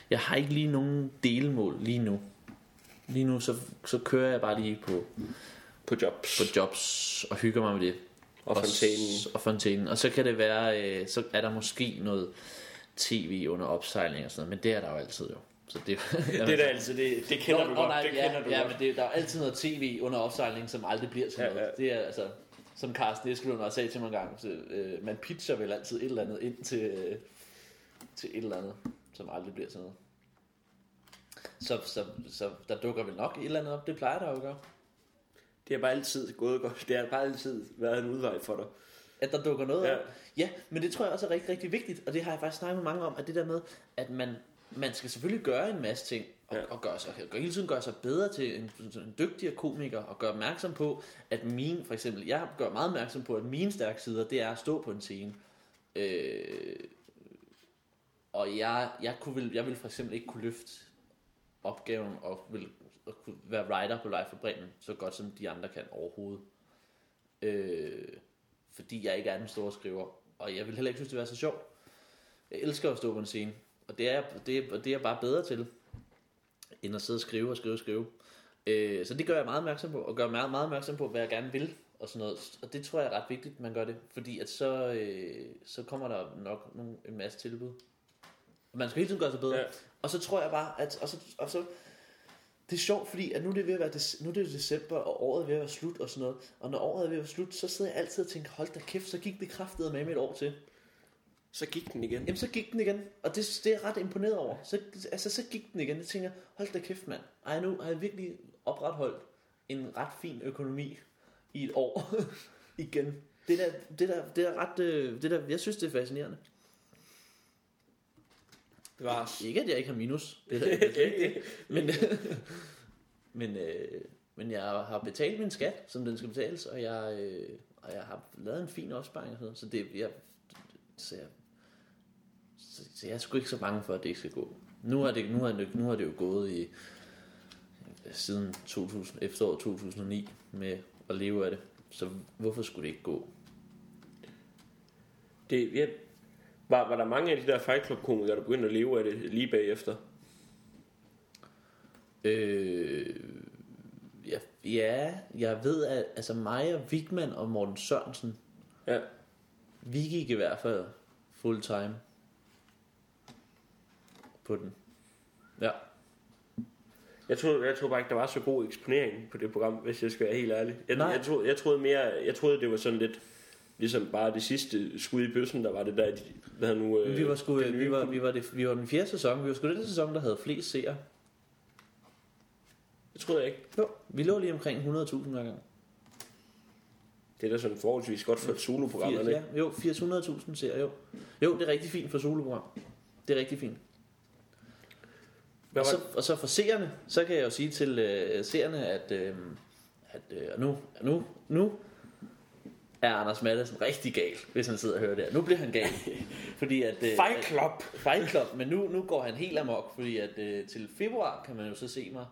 Jeg har ikke lige nogen delmål lige nu. Lige nu, så, så kører jeg bare lige på, På jobs. på jobs og hygger mig med det. Og fontænen. s- Og fontænen. Og så kan det være, øh, så er der måske noget tv under opsejling og sådan noget, men det er der jo altid jo. Så det, Det er da altid, det, det kender Nå, du godt. nej, det ja, kender du ja, godt. men det, der er altid noget tv under opsejling, som aldrig bliver til Ja, noget. ja. Det er altså, som Carsten Eskelund også sagde til mig en gang, så, øh, man pitcher vel altid et eller andet ind til, øh, til et eller andet, som aldrig bliver til noget. Så, så, så der dukker vel nok et eller andet op, det plejer der jo at gøre. Det har bare altid gået godt. Det har bare altid været en udvej for dig. At der dukker noget ja. op. Ja, men det tror jeg også er rigtig, rigtig vigtigt, og det har jeg faktisk snakket med mange om, at det der med, at man, man skal selvfølgelig gøre en masse ting, og, Ja. og gøre sig, og hele tiden gøre sig bedre til en, en dygtigere komiker, og gøre opmærksom på, at mine, for eksempel, jeg gør meget opmærksom på, at mine stærke sider, det er at stå på en scene. Øh, og jeg, jeg, kunne jeg vil for eksempel ikke kunne løfte opgaven og vil at kunne være writer på Live for Bremen, så godt som de andre kan overhovedet. Øh, fordi jeg ikke er den store skriver, og jeg vil heller ikke synes, det var så sjovt. Jeg elsker at stå på en scene, og det er, det, er, det er jeg bare bedre til, end at sidde og skrive og skrive og skrive. Øh, så det gør jeg meget opmærksom på, og gør meget, meget opmærksom på, hvad jeg gerne vil, og sådan noget. Og det tror jeg er ret vigtigt, man gør det, fordi at så, øh, så kommer der nok nogle, en masse tilbud. Og man skal hele tiden gøre sig bedre. Ja. Og så tror jeg bare, at og så, og så, det er sjovt, fordi at nu er det ved at være des, nu er det december, og året er ved at være slut og sådan noget. Og når året er ved at være slut, så sidder jeg altid og tænker, hold da kæft, så gik det kraftedeme med med et år til. Så gik den igen. Jamen så gik den igen, og det, det er jeg ret imponeret over. Så, altså, så gik den igen. Jeg tænker, hold da kæft mand, ej nu har jeg virkelig opretholdt en ret fin økonomi i et år igen. Det der, det der, det der ret, øh, det der, jeg synes det er fascinerende. Det var Ikke at jeg ikke har minus, det er ikke det. Men, men, øh, men jeg har betalt min skat, som den skal betales, og jeg, øh, og jeg har lavet en fin opsparing og sådan så det, jeg, så jeg, Så, så jeg er sgu ikke så bange for, at det ikke skal gå. Nu er det, nu er det, nu er det jo gået i siden 2000, efteråret 2009 med at leve af det. Så hvorfor skulle det ikke gå? Det, ja, var, var der mange af de der Fight Club komikere, der begyndte at leve af det lige bagefter? Øh, ja, ja, jeg ved, at altså mig og Vigman og Morten Sørensen, Ja. vi gik i hvert fald full time på den. Ja. Jeg troede, jeg troede bare ikke, der var så god eksponering på det program, hvis jeg skal være helt ærlig. Jeg, Nej. jeg, troede, jeg, troede mere, jeg troede, det var sådan lidt, ligesom bare det sidste skud i bøssen, der var det der, de, hvad havde nu... øh, Vi var, sgu, vi, var, vi, var det, vi var den fjerde sæson. Vi var sgu den sæson, der havde flest seere. Det troede jeg ikke. Jo. Vi lå lige omkring 100.000 hver gang. Det er da sådan forholdsvis godt for et soloprogram, er det ja, jo, 800.000 seere, jo. Jo, det er rigtig fint for soloprogram. Det er rigtig fint. Hvad Og så, og så for seerne, så kan jeg jo sige til øh, seerne, at, øh, at øh, nu, nu, nu er Anders Madsen rigtig gal, hvis han sidder og hører det her. Nu bliver han gal. fordi at, øh, Fight Club! At, Fight Club, men nu, nu går han helt amok, fordi at øh, til februar kan man jo så se mig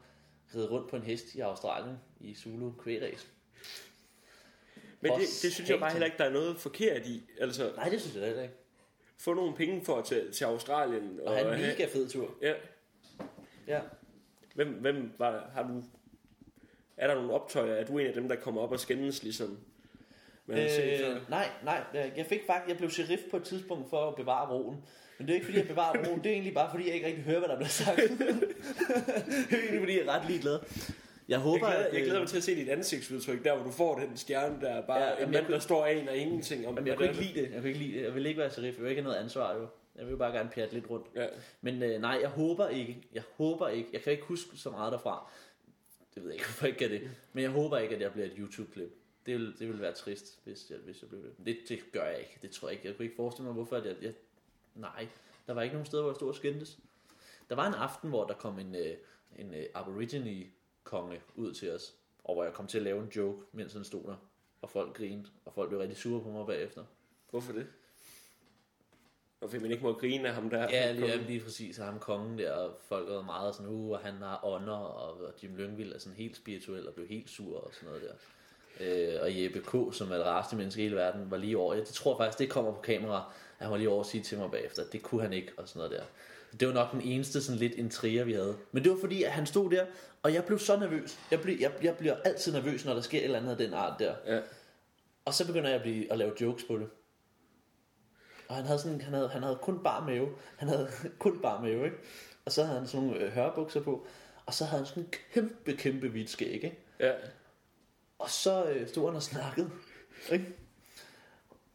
ride rundt på en hest i Australien i Zulu kvægræs. Men det, det synes jeg bare heller ikke, der er noget forkert i. Altså, Nej, det synes jeg heller ikke. få nogle penge for at tage til Australien. Og han er en mega fed tur. Ja. Ja. Hvem, hvem var, har du... Er der nogle optøjer? Er du en af dem, der kommer op og skændes, ligesom? Man har set? Øh, nej, nej. Jeg fik faktisk, jeg blev sheriff på et tidspunkt for at bevare roen. Men det er ikke fordi, jeg bevarer roen. Det er egentlig bare fordi, jeg ikke rigtig hører, hvad der bliver sagt. det er egentlig fordi, jeg er ret ligeglad. Jeg Jeg håber, glæder, at, jeg øh, glæder mig til at se dit ansigtsudtryk, der hvor du får den stjerne, der er bare Ja, en jeg mand, der står af en og ingenting om, Jamen, jeg kunne ikke lide det. Jeg kunne ikke lide det. Jeg vil ikke være sheriff. Jeg vil ikke have noget ansvar, jo. Jeg vil bare gerne pjatte lidt rundt. Ja. Men øh, nej, jeg håber ikke. Jeg håber ikke. Jeg kan ikke huske så meget derfra. Det ved jeg ikke, hvorfor jeg ikke kan det. Men jeg håber ikke, at jeg bliver et YouTube-klip. Det vil, det vil være trist, hvis jeg, hvis jeg blev det. det. Det gør jeg ikke. Det tror jeg ikke. Jeg kunne ikke forestille mig, hvorfor at jeg, jeg... Nej, der var ikke nogen steder, hvor jeg stod og skændtes. Der var en aften, hvor der kom en, øh, en øh, aborigine-konge ud til os. Og hvor jeg kom til at lave en joke, mens han stod der. Og folk grinede, og folk blev rigtig sure på mig bagefter. Hvorfor det? Hvorfor man ikke må grine af ham der? Ja, lige, ja, lige præcis. Og ham kongen der, og folk var meget sådan, uh, og han har ånder, og, og Jim Lyngvild er sådan helt spirituel, og blev helt sur og sådan noget der. Øh, og Jeppe K., som er det rareste menneske i hele verden, var lige over. Jeg tror faktisk, det kommer på kamera. Han var lige over at sige til mig bagefter, at det kunne han ikke, og sådan noget der. Det var nok den eneste sådan lidt intriger, vi havde. Men det var fordi, at han stod der, og jeg blev så nervøs. Jeg, blev, jeg, jeg bliver altid nervøs, når der sker et eller andet af den art der. Ja. Og så begynder jeg at, blive, at lave jokes på det. Og han havde, sådan, han havde, han havde kun bar mave. Han havde kun bar mave, ikke? Og så havde han sådan nogle øh, hørebukser på. Og så havde han sådan en kæmpe, kæmpe hvidt skæg, ikke? ja. Og så øh, stod han og snakkede, ikke?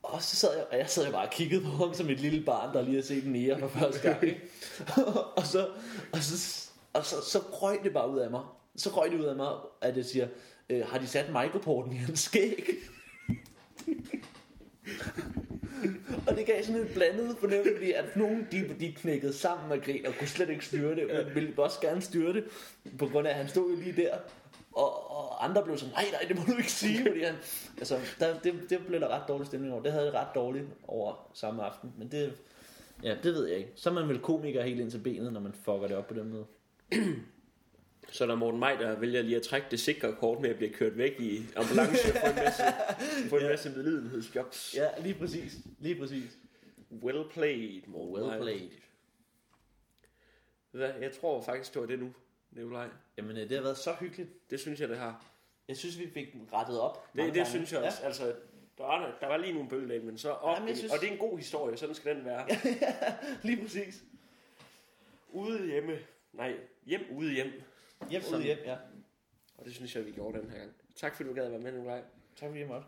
Og så sad jeg, og jeg sad jo bare og kiggede på ham som et lille barn, der lige har set Nia for første gang, ikke? og så, og så, og så, så røg det bare ud af mig. Så røg det ud af mig, at jeg siger, øh, har de sat microporten i hans skæg? Og det gav sådan en blandet fornemmelse, fordi at nogen de, de knækkede sammen af grin og kunne slet ikke styre det, men ville også gerne styre det, på grund af at han stod jo lige der. Og, og andre blev sådan, nej, nej, det må du ikke sige, fordi han, altså, der, det, det blev der ret dårlig stemning over. Det havde jeg ret dårligt over samme aften, men det, ja, det ved jeg ikke. Så er man vel komiker helt ind til benet, når man fucker det op på den måde. Så er der Morten Maj, der vælger lige at trække det sikre kort med at blive kørt væk i ambulance og få en masse, få en masse medlidenhedsjobs. Ja, lige præcis. Lige præcis. Well played, Morten Well Maj. played. Hvad? Jeg tror faktisk, det var det nu, Nikolaj. Jamen, øh, det har været så hyggeligt. Det synes jeg, det har. Jeg synes, vi fik den rettet op. Det, det gange. synes jeg også. Ja. Altså, der var, der var lige nogle bølger, men så op. Jamen, synes- Og det er en god historie, sådan skal den være. Lige præcis. Ude hjemme. Nej, hjem ude hjem. Hjem ud hjem, ja. Og det synes jeg, vi gjorde den her gang. Tak fordi du gad at være med, Nikolaj. Tak fordi jeg måtte.